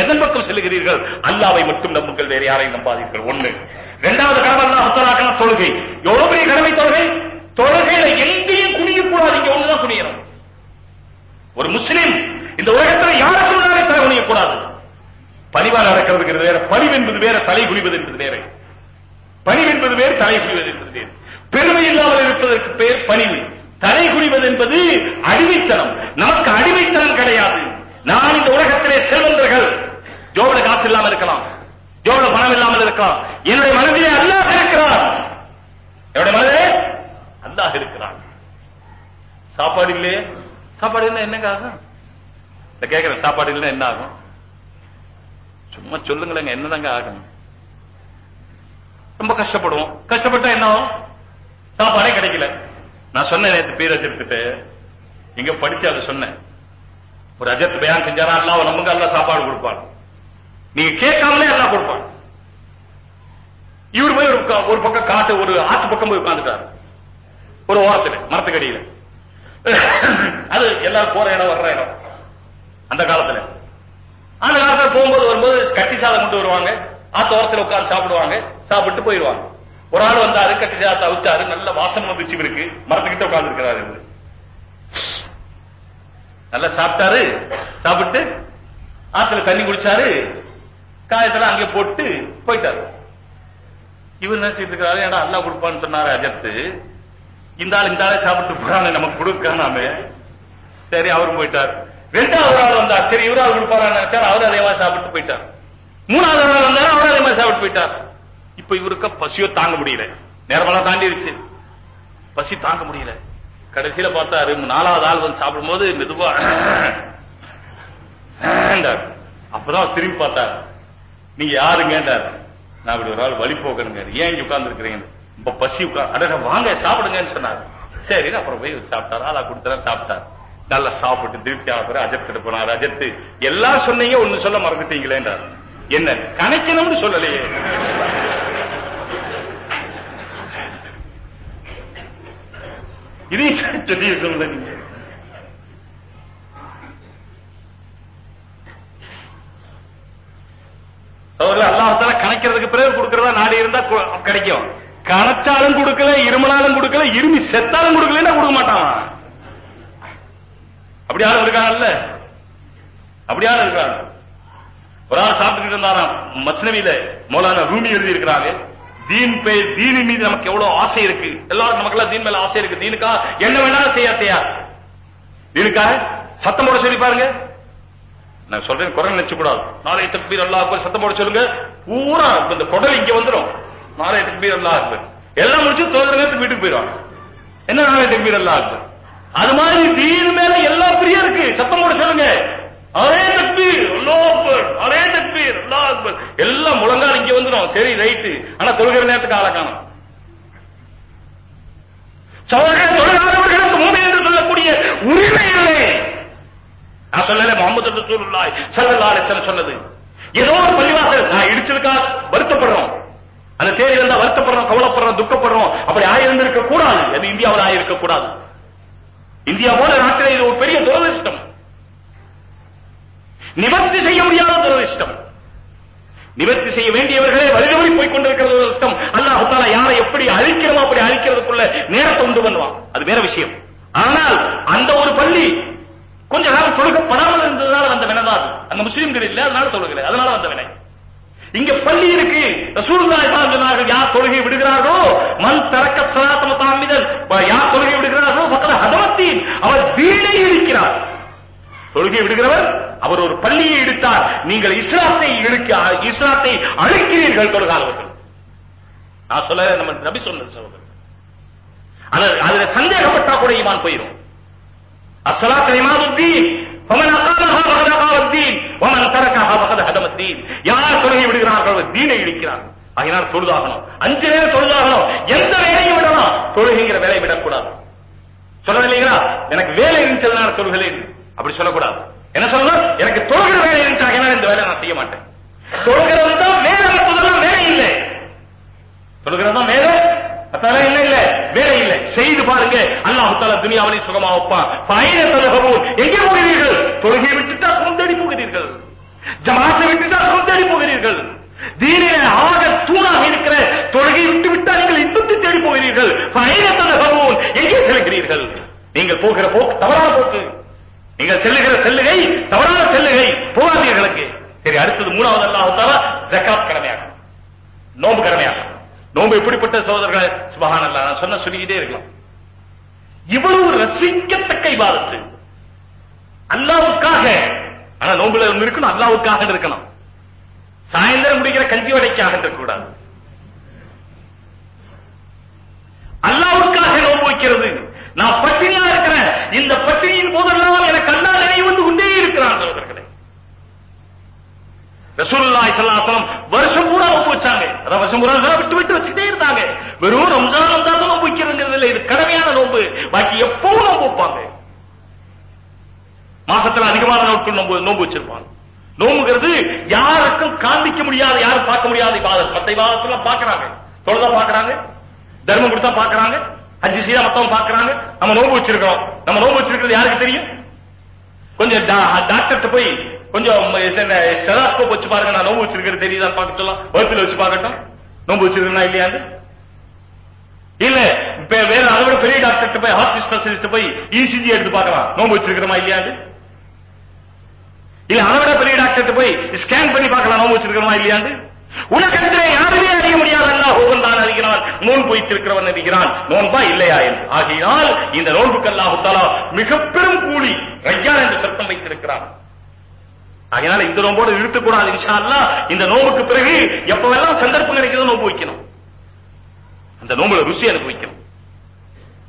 எதன் பக்கம் செல்லுகிறீர்கள்? அல்லாவை மட்டும் நம்புங்கள் வேறு யாரையும் நம்பாதீர்கள். ஒண்ணு இரண்டாவது கடமை அல்லாஹ் முத்தலாக்கான தொழுகை. எவ்வளவு பெரிய கடமை தொழுகை. தொழுகையில எங்கேயும் குனியக்கூடாது. இங்க ஒண்ணுதான் குனியணும் ஒரு முஸ்லீம் இந்த உலகத்துல யாருக்கு முன்னாலே தலை குனியக்கூடாது. பணிவா நடக்கிறதுங்கிறது வேற பணிவு என்பது வேற தலை குனிவது என்பது வேற. பணிவு என்பது வேறு தலை குனிவது என்பது வேறு. பெருமை இல்லாமல் இருப்பதற்கு பேர் பணிவு. தலை குனிவது என்பது அடிமைத்தனம். நமக்கு அடிமைத்தனம் கிடையாது. நான் இந்த உலகத்திலே செல்வந்தர்கள். ஜோபட காசு இல்லாமல் இருக்கலாம். எவ்வளவு பணம் இல்லாமல் இருக்கலாம். என்னுடைய மனதிலே அல்லாஹ் இருக்கிறான். என்னுடைய மனதிலே அல்லாஹ் இருக்கிறான். சாப்பாடு இல்லையே? சாப்பாடு இல்ல என்னங்க ஆகும்? இந்த கேட்கிறேன் சாப்பாடு இல்லைன்னா என்ன ஆகும்? சும்மா சொல்லுங்களேங்க என்னதாங்க ஆகும்? ரொம்ப கஷ்டப்படுவோம். கஷ்டப்பட்டா என்ன ஆகும்? சாப்பாடே கிடைக்கல. நான் சொன்னேன் நேத்து பேர் அஜத்துக்கிட்ட இங்க படிச்சு அதை சொன்னேன். ஒரு அஜத் பயான் செஞ்சாரா? அல்லாஹ் நம்புங்க அல்லாஹ் சாப்பாடு கொடுப்பான். நீங்க கேட்காமலே எல்லாம் கொடுப்பான் இவர் போய் ஒரு ஒரு பக்கம் காட்டு ஒரு ஆத்து பக்கம் போய் உட்கார்ந்துட்டாரு. ஒரு ஓரத்துல மரத்துக்கடியில. அது எல்லாரும் போற இடம் வர்ற இடம். அந்த காலத்துல. அந்த காலத்துல போகும்போது வரும்போது கட்டி சாதம் கொண்டு வருவாங்க. ஆத்து ஓரத்துல உட்கார்ந்து சாப்பிடுவாங்க. சாப்பிட்டு போயிடுவாங்க. ஒரு ஆள் வந்தாரு கட்டி சாதத்தை அவிச்சாரு. நல்ல வாசம் வந்துச்சு இவருக்கு. மரத்துக்கிட்ட உட்கார்ந்து இருக்கிறாரு இவரு. நல்லா சாப்பிட்டாரு. சாப்பிட்டு ஆத்துல தண்ணி குடிச்சாரு. காயத்துல அங்கே போட்டு போயிட்டாரு இவர் நினைச்சிட்டு இருக்காரு ஏடா அல்லா கொடுப்பான்னு சொன்னாரு அஜத்து இந்த ஆள் இந்த ஆளை சாப்பிட்டு போறானே நமக்கு கொடுக்கானாமே சரி அவரும் போயிட்டார் ரெண்டாவது ஆள் வந்தார் சரி இவராவது கொடுப்பாரான்னு நினைச்சார் அவர் அதே மாதிரி சாப்பிட்டு போயிட்டார் மூணாவது ஆள் வந்தார் அவர் அதே மாதிரி சாப்பிட்டு போயிட்டார் இப்ப இவருக்கு பசியோ தாங்க முடியல நேரமெல்லாம் தாண்டிடுச்சு பசி தாங்க முடியல கடைசியில பார்த்தாரு நாலாவது ஆள் வந்து சாப்பிடும்போது மெதுவா அப்பதான் திரும்பி பார்த்தார் நீங்க யாருங்கன்றார் நான் இப்படி ஒரு ஆள் வழி போக்கணுங்க. ஏன் இங்க உட்கார்ந்து இருக்கிறீங்க ரொம்ப பசி உட்கார் அட வாங்க சாப்பிடுங்கன்னு சொன்னாரு. சரி அப்புறம் போய் சாப்பிட்டாரு. ஆளா கொடுத்தா சாப்பிட்டாரு. நல்லா சாப்பிட்டு திருப்தி ஆன பிறகு போனார். அஜத்து எல்லாம் சொன்னீங்க ஒண்ணு சொல்ல மறந்துட்டீங்களேன்றார் என்ன கணக்கணும்னு சொல்லலையே. இதையும் சொல்லி இருக்கணும்ல நீங்க. மாடு இருந்தா கிடைக்கும். கரைச்சாலும் கொடுக்கல இருமனாலும் கொடுக்கல இருமி செத்தாலும் கொடுக்கலன்னா கொடுக்க மாட்டான். அப்படி ஆள் இருக்காங்கல்ல? அப்படி ஆள் இருக்காங்க. ஒரு ஆள் சாப்பிட்டுக்கிட்டு இருந்தாராம் மஸ்னவியில மௌலானா ரூமி எழுதி இருக்கிறாங்க தீன் பே தீனி மீது நமக்கு எவ்வளவு ஆசை இருக்கு. எல்லாரும் நமக்கு எல்லாம் தீன் மேல ஆசை இருக்கு. தீனுக்கா என்ன வேணாலும் செய்யா தீனுக்கா சத்தம் போட சொல்லி பாருங்க. நான் சொல்றேன் குரல் நினைச்சு கூடாது நாளை தக்பீர் அல்லா அக்பர் சத்தம் போட சொல்லுங்க பூரா இந்த குடல் இங்க வந்துரும். நாளை தக்பீர் அல்லா அக்பர். எல்லாம் முடிச்சு தொழுகிற வீட்டுக்கு போயிடுவாங்க. என்ன நாளை தக்பீர் அல்லா அக்பர்? அது மாதிரி தீனு மேல எல்லா பிரியம் இருக்கு. சத்தம் போட சொல்லுங்க. அரே தக்பீர் அல்லா அக்பர் அரே தக்பீர் அல்லா அக்பர். எல்லாம் முழங்கால் இங்க வந்துடும் சரி ரைட்டு ஆனா தொழுகிற நேரத்துக்கு ஆளை காணும். சோழர்கள் தொழிலாளர்களுக்கு என்று சொல்லக்கூடிய உரிமை இல்லை. நான் சொல்லல முகமது ரசூலுல்லாஹி ஸல்லல்லாஹு அலைஹி வஸல்லம் சொன்னது. ஏதோ ஒரு பள்ளிவாசல் நான் இடிச்சதுக்கா வருத்தப்படுறோம். அந்த தேதி வந்தா வருத்தப்படுறோம் கவலைப்படுறோம் துக்கப்படுறோம். அப்படி ஆயிருந்திருக்க கூடாது. அது இந்தியாவில் ஆயிருக்க கூடாது. இந்தியா போல நாட்டில் இது ஒரு பெரிய துரதிருஷ்டம். நிவர்த்தி செய்ய முடியாத துரதிருஷ்டம். நிவர்த்தி செய்ய வேண்டியவர்களே வழிதவறி போய் கொண்டிருக்கிறது துரதிருஷ்டம். அல்லாஹ் தாலா யாரை எப்படி அழிக்கிறோமோ அப்படி அழிக்கிறதுக்குள்ள நேரத்தை உண்டு பண்ணுவான். அது வேற விஷயம். ஆனால் அந்த ஒரு பள்ளி கொஞ்ச காலம் தொழுகப்படாமல் இருந்ததுனால வந்த வினைதான் அந்த முஸ்லீம்கள் இல்ல அதனால தொழுகல. அதனால வந்த வினை. இங்க பள்ளி இருக்கு. ரசூலுல்லாஹி ஸல்லல்லாஹு யார் தொழுகை விடுகிறார்களோ மன் தரக்க ஸலாத்த முத்தஅம்மிதன் யார் தொழுகை விடுகிறார்களோ ஃபக்கத் ஹதமத்தீன் அவர் வீணை இருக்கிறார். தொழுகை விடுகிறவர் அவர் ஒரு பள்ளியை இடித்தார் நீங்கள் இஸ்லாத்தை இழுக்க இஸ்லாத்தை அழிக்கிறீர்கள் தொழுகாதவர்கள். நான் சொல்ல நம்ம நபி சொன்னது சகோதரர். அதுல சந்தேகப்பட்டா கூட ஈமான் போயிடும் الصلاة عماد الدين فمن أقامها فقد أقام الدين ومن تركها فقد هدم الدين யார் தொழுகை விடுகிறார்களோ தீனை இடிக்கிறார் ஆகினால் தொழுதாகணும் அஞ்சு நேரம் தொழுதாகணும் எந்த வேலையும் விடலாம் தொழுகைங்கிற வேலையை விடக்கூடாது சொல்றது இல்லைங்களா எனக்கு வேலை இருந்துச்சதுனால தொழுகலை அப்படி சொல்லக்கூடாது என்ன சொல்லணும் எனக்கு தொழுகிற வேலை இருந்துச்சாக இந்த வேலை நான் செய்ய மாட்டேன் தொழுகிறது தான் வேலை மற்றதெல்லாம் வேலை இல்லை தொழுகிறது தான் வேலை தலை இல்ல இல்ல. வேலை இல்லை. செய்து பாருங்க. அல்லாஹ் தாலா துனியாவிலே சுகமா வைப்பா பயண தொழுகவும் எங்கே போகிறீர்கள்? தொழுகையை விட்டுட்டா சொந்தடி தேடி போகிறீர்கள். ஜமாத்தை விட்டுட்டா சொந்தடி தேடி போகிறீர்கள். தீனிலே ஆக தூணாக இருக்கிற தொழுகை விட்டு விட்டா நீங்கள் இன்பத்தை தேடி போகிறீர்கள். பயண தொழுகவும் எங்கே செல்கிறீர்கள்? நீங்கள் போகிற போக்கு தவறான போக்கு. நீங்கள் செல்லுகிற செல்லுகை தவறான செல்லுகை. போகாதீர்களுக்கு சரி அடுத்தது மூணாவது அல்லாஹ் தாலா ஜக்காத் கடமையாகும் நோம்பு கடமையாகும் நோம்பு எப்படிப்பட்ட சகோதரர்கள்? சுபஹான் சொன்ன சொல்லிக்கிட்டே இருக்கலாம். இவ்வளவு ரசிக்கத்தக்க இவாதத்து அல்லாவுக்காக. ஆனா நோம்புல ஒண்ணு இருக்கணும் அல்லாவுக்காக இருக்கணும். சாயந்தரம் முடிக்கிற கஞ்சி வடைக்காக இருக்கக்கூடாது. அல்லாவுக்காக நோம்பு வைக்கிறது. நான் பட்டினியா இருக்கிறேன் இந்த பட்டினியின் போதெல்லாம் எனக்கு அல்லா நினைவு வந்து கொண்டே இருக்கிறான் சகோதரர்களே ரசூலுல்லாஹி ஸல்லல்லாஹு வருஷம் பூரா அவங்க வச்சாங்க. அதான் வருஷம் பூரா விட்டு விட்டு வச்சுட்டே இருந்தாங்க. வெறும் ரம்ஜான் வந்தா தான் நோம்பு வைக்கிறதுங்கிறது இல்ல. இது கடமையான நோம்பு பாக்கி எப்பவும் நோம்பு வைப்பாங்க. மாசத்துல அதிகமான நாட்கள் நோம்பு நோம்பு வச்சிருப்பாங்க. நோம்புங்கிறது யாருக்கும் காண்பிக்க முடியாத யாரும் பார்க்க முடியாத. இபாதத் மத்த இபாதத்தெல்லாம் பாக்குறாங்க தொழுதா பாக்குறாங்க தர்மம் கொடுத்தா பாக்குறாங்க அஞ்சு செய்தா மத்தவங்க பாக்குறாங்க நம்ம நோம்பு வச்சிருக்கோம் நம்ம நோம்பு வச்சிருக்கிறது யாருக்கு தெரியும்? கொஞ்சம் டாக்டர்கிட்ட போய் கொஞ்சம் ஸ்டெலாஸ்கோப் வச்சு பாருங்க நான் நோம்பு வச்சிருக்கிறது தெரியுதா பார்க்க சொல்லலாம் வகுப்பில் வச்சு பார்க்கட்டும். நோம்பு வச்சிருக்கா இல்லையாண்டு? இல்ல வேற அதை விட பெரிய டாக்டர் போய் ஹார்ட் ஸ்பெஷலிஸ்ட் போய் இசிஜி எடுத்து பார்க்கலாம். நோம்பு வச்சிருக்கிறோமா இல்லையாண்டு? இல்ல அதை விட பெரிய டாக்டர் போய் ஸ்கேன் பண்ணி பார்க்கலாம் நோம்பு வச்சிருக்கிறோமா இல்லையாண்டு? உலகத்திலே யாருமே அறிய முடியாத அல்ல ஒருவன் தான் அறிகிறான் நோன்பு வைத்திருக்கிறவன் அறிகிறான் நோன்பா இல்லையா என்று. ஆகையினால் இந்த நோன்புக்கு அல்லாஹு தாலா மிக பெரும் கூலி ரையான் என்று சத்தம் வைத்திருக்கிறான். அதனால இந்த நோம்போடு இழுத்துக்கூடாது இன்ஷா இந்த நோம்புக்கு பிறகு எப்பவெல்லாம் சந்தர்ப்பம் கிடைக்குதோ நோம்பு வைக்கணும். அந்த நோம்புல ருசி அனுபவிக்கணும்.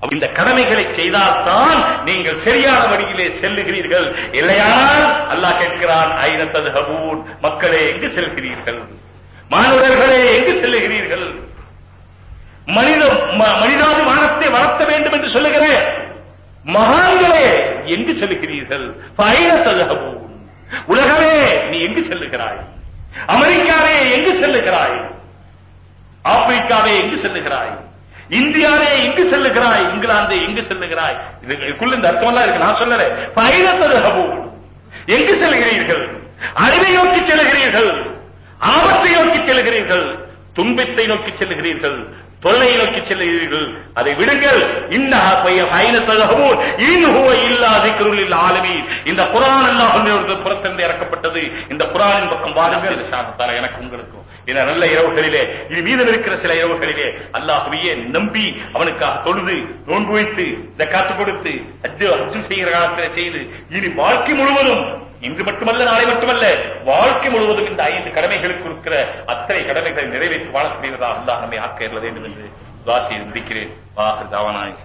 இந்த கடமைகளை செய்தால்தான் நீங்கள் சரியான வழியிலே செல்லுகிறீர்கள். இல்லையானால் அல்லாஹ் கேட்கிறான் ஐநத்தது ஹபூன் மக்களே எங்கு செல்கிறீர்கள்? மாணவர்களே எங்கு செல்லுகிறீர்கள்? மனித ம- மனிதாபிமானத்தை வளர்த்த வேண்டும் என்று சொல்லுகிறேன். மகான்களே எங்கு செல்கிறீர்கள் ஐநத்தது ஹபூன் உலகமே நீ எங்கு செல்லுகிறாய்? அமெரிக்காவே எங்கு செல்லுகிறாய்? ஆப்பிரிக்காவே எங்கு செல்லுகிறாய்? இந்தியாவே எங்கு செல்லுகிறாய்? இங்கிலாந்து எங்கு செல்லுகிறாய்? இதுக்குள்ள இந்த அர்த்தம் இருக்கு. நான் சொல்லல. பயணத்தது ஹபு எங்கு செல்கிறீர்கள்? அறிவை நோக்கி செல்கிறீர்கள்? ஆபத்தை நோக்கி செல்கிறீர்கள்? துன்பத்தை நோக்கி செல்கிறீர்கள்? தொல்லை நோக்கி செல்லுகிறீர்கள். அதை விடுங்கள். இன்னஹா பைய ஐன தகவூர் இன்ஹுவ இல்லா திக்ருலில் ஆலமி இந்த குர்ஆன் அல்லாஹ்விலிருந்து புறத்திலிருந்து இறக்கப்பட்டது. இந்த குரானின் பக்கம் வாருங்கள். ஷாஹத்தால எனக்கு உங்களுக்கும். இந்த நல்ல இரவுகளிலே இனி மீதம் இருக்கிற சில இரவுகளிலே அல்லாஹுவையே நம்பி அவனுக்காக தொழுது நோன்பு வைத்து ஜக்காத்து கொடுத்து அஜ்ஜு அஜு செய்கிற காலத்தில் செய்து இனி வாழ்க்கை முழுவதும் இன்று மட்டுமல்ல நாளை மட்டுமல்ல வாழ்க்கை முழுவதும் இந்த ஐந்து கடமைகளுக்கு இருக்கிற அத்தனை கடமைகளை நிறைவேற்றி வாழக்கூடியதாக இருந்தால் நம்மை ஆக்க இயல வேண்டும் என்று துவா செய்து முடிக்கிறேன். வாஹர் தாவானாய்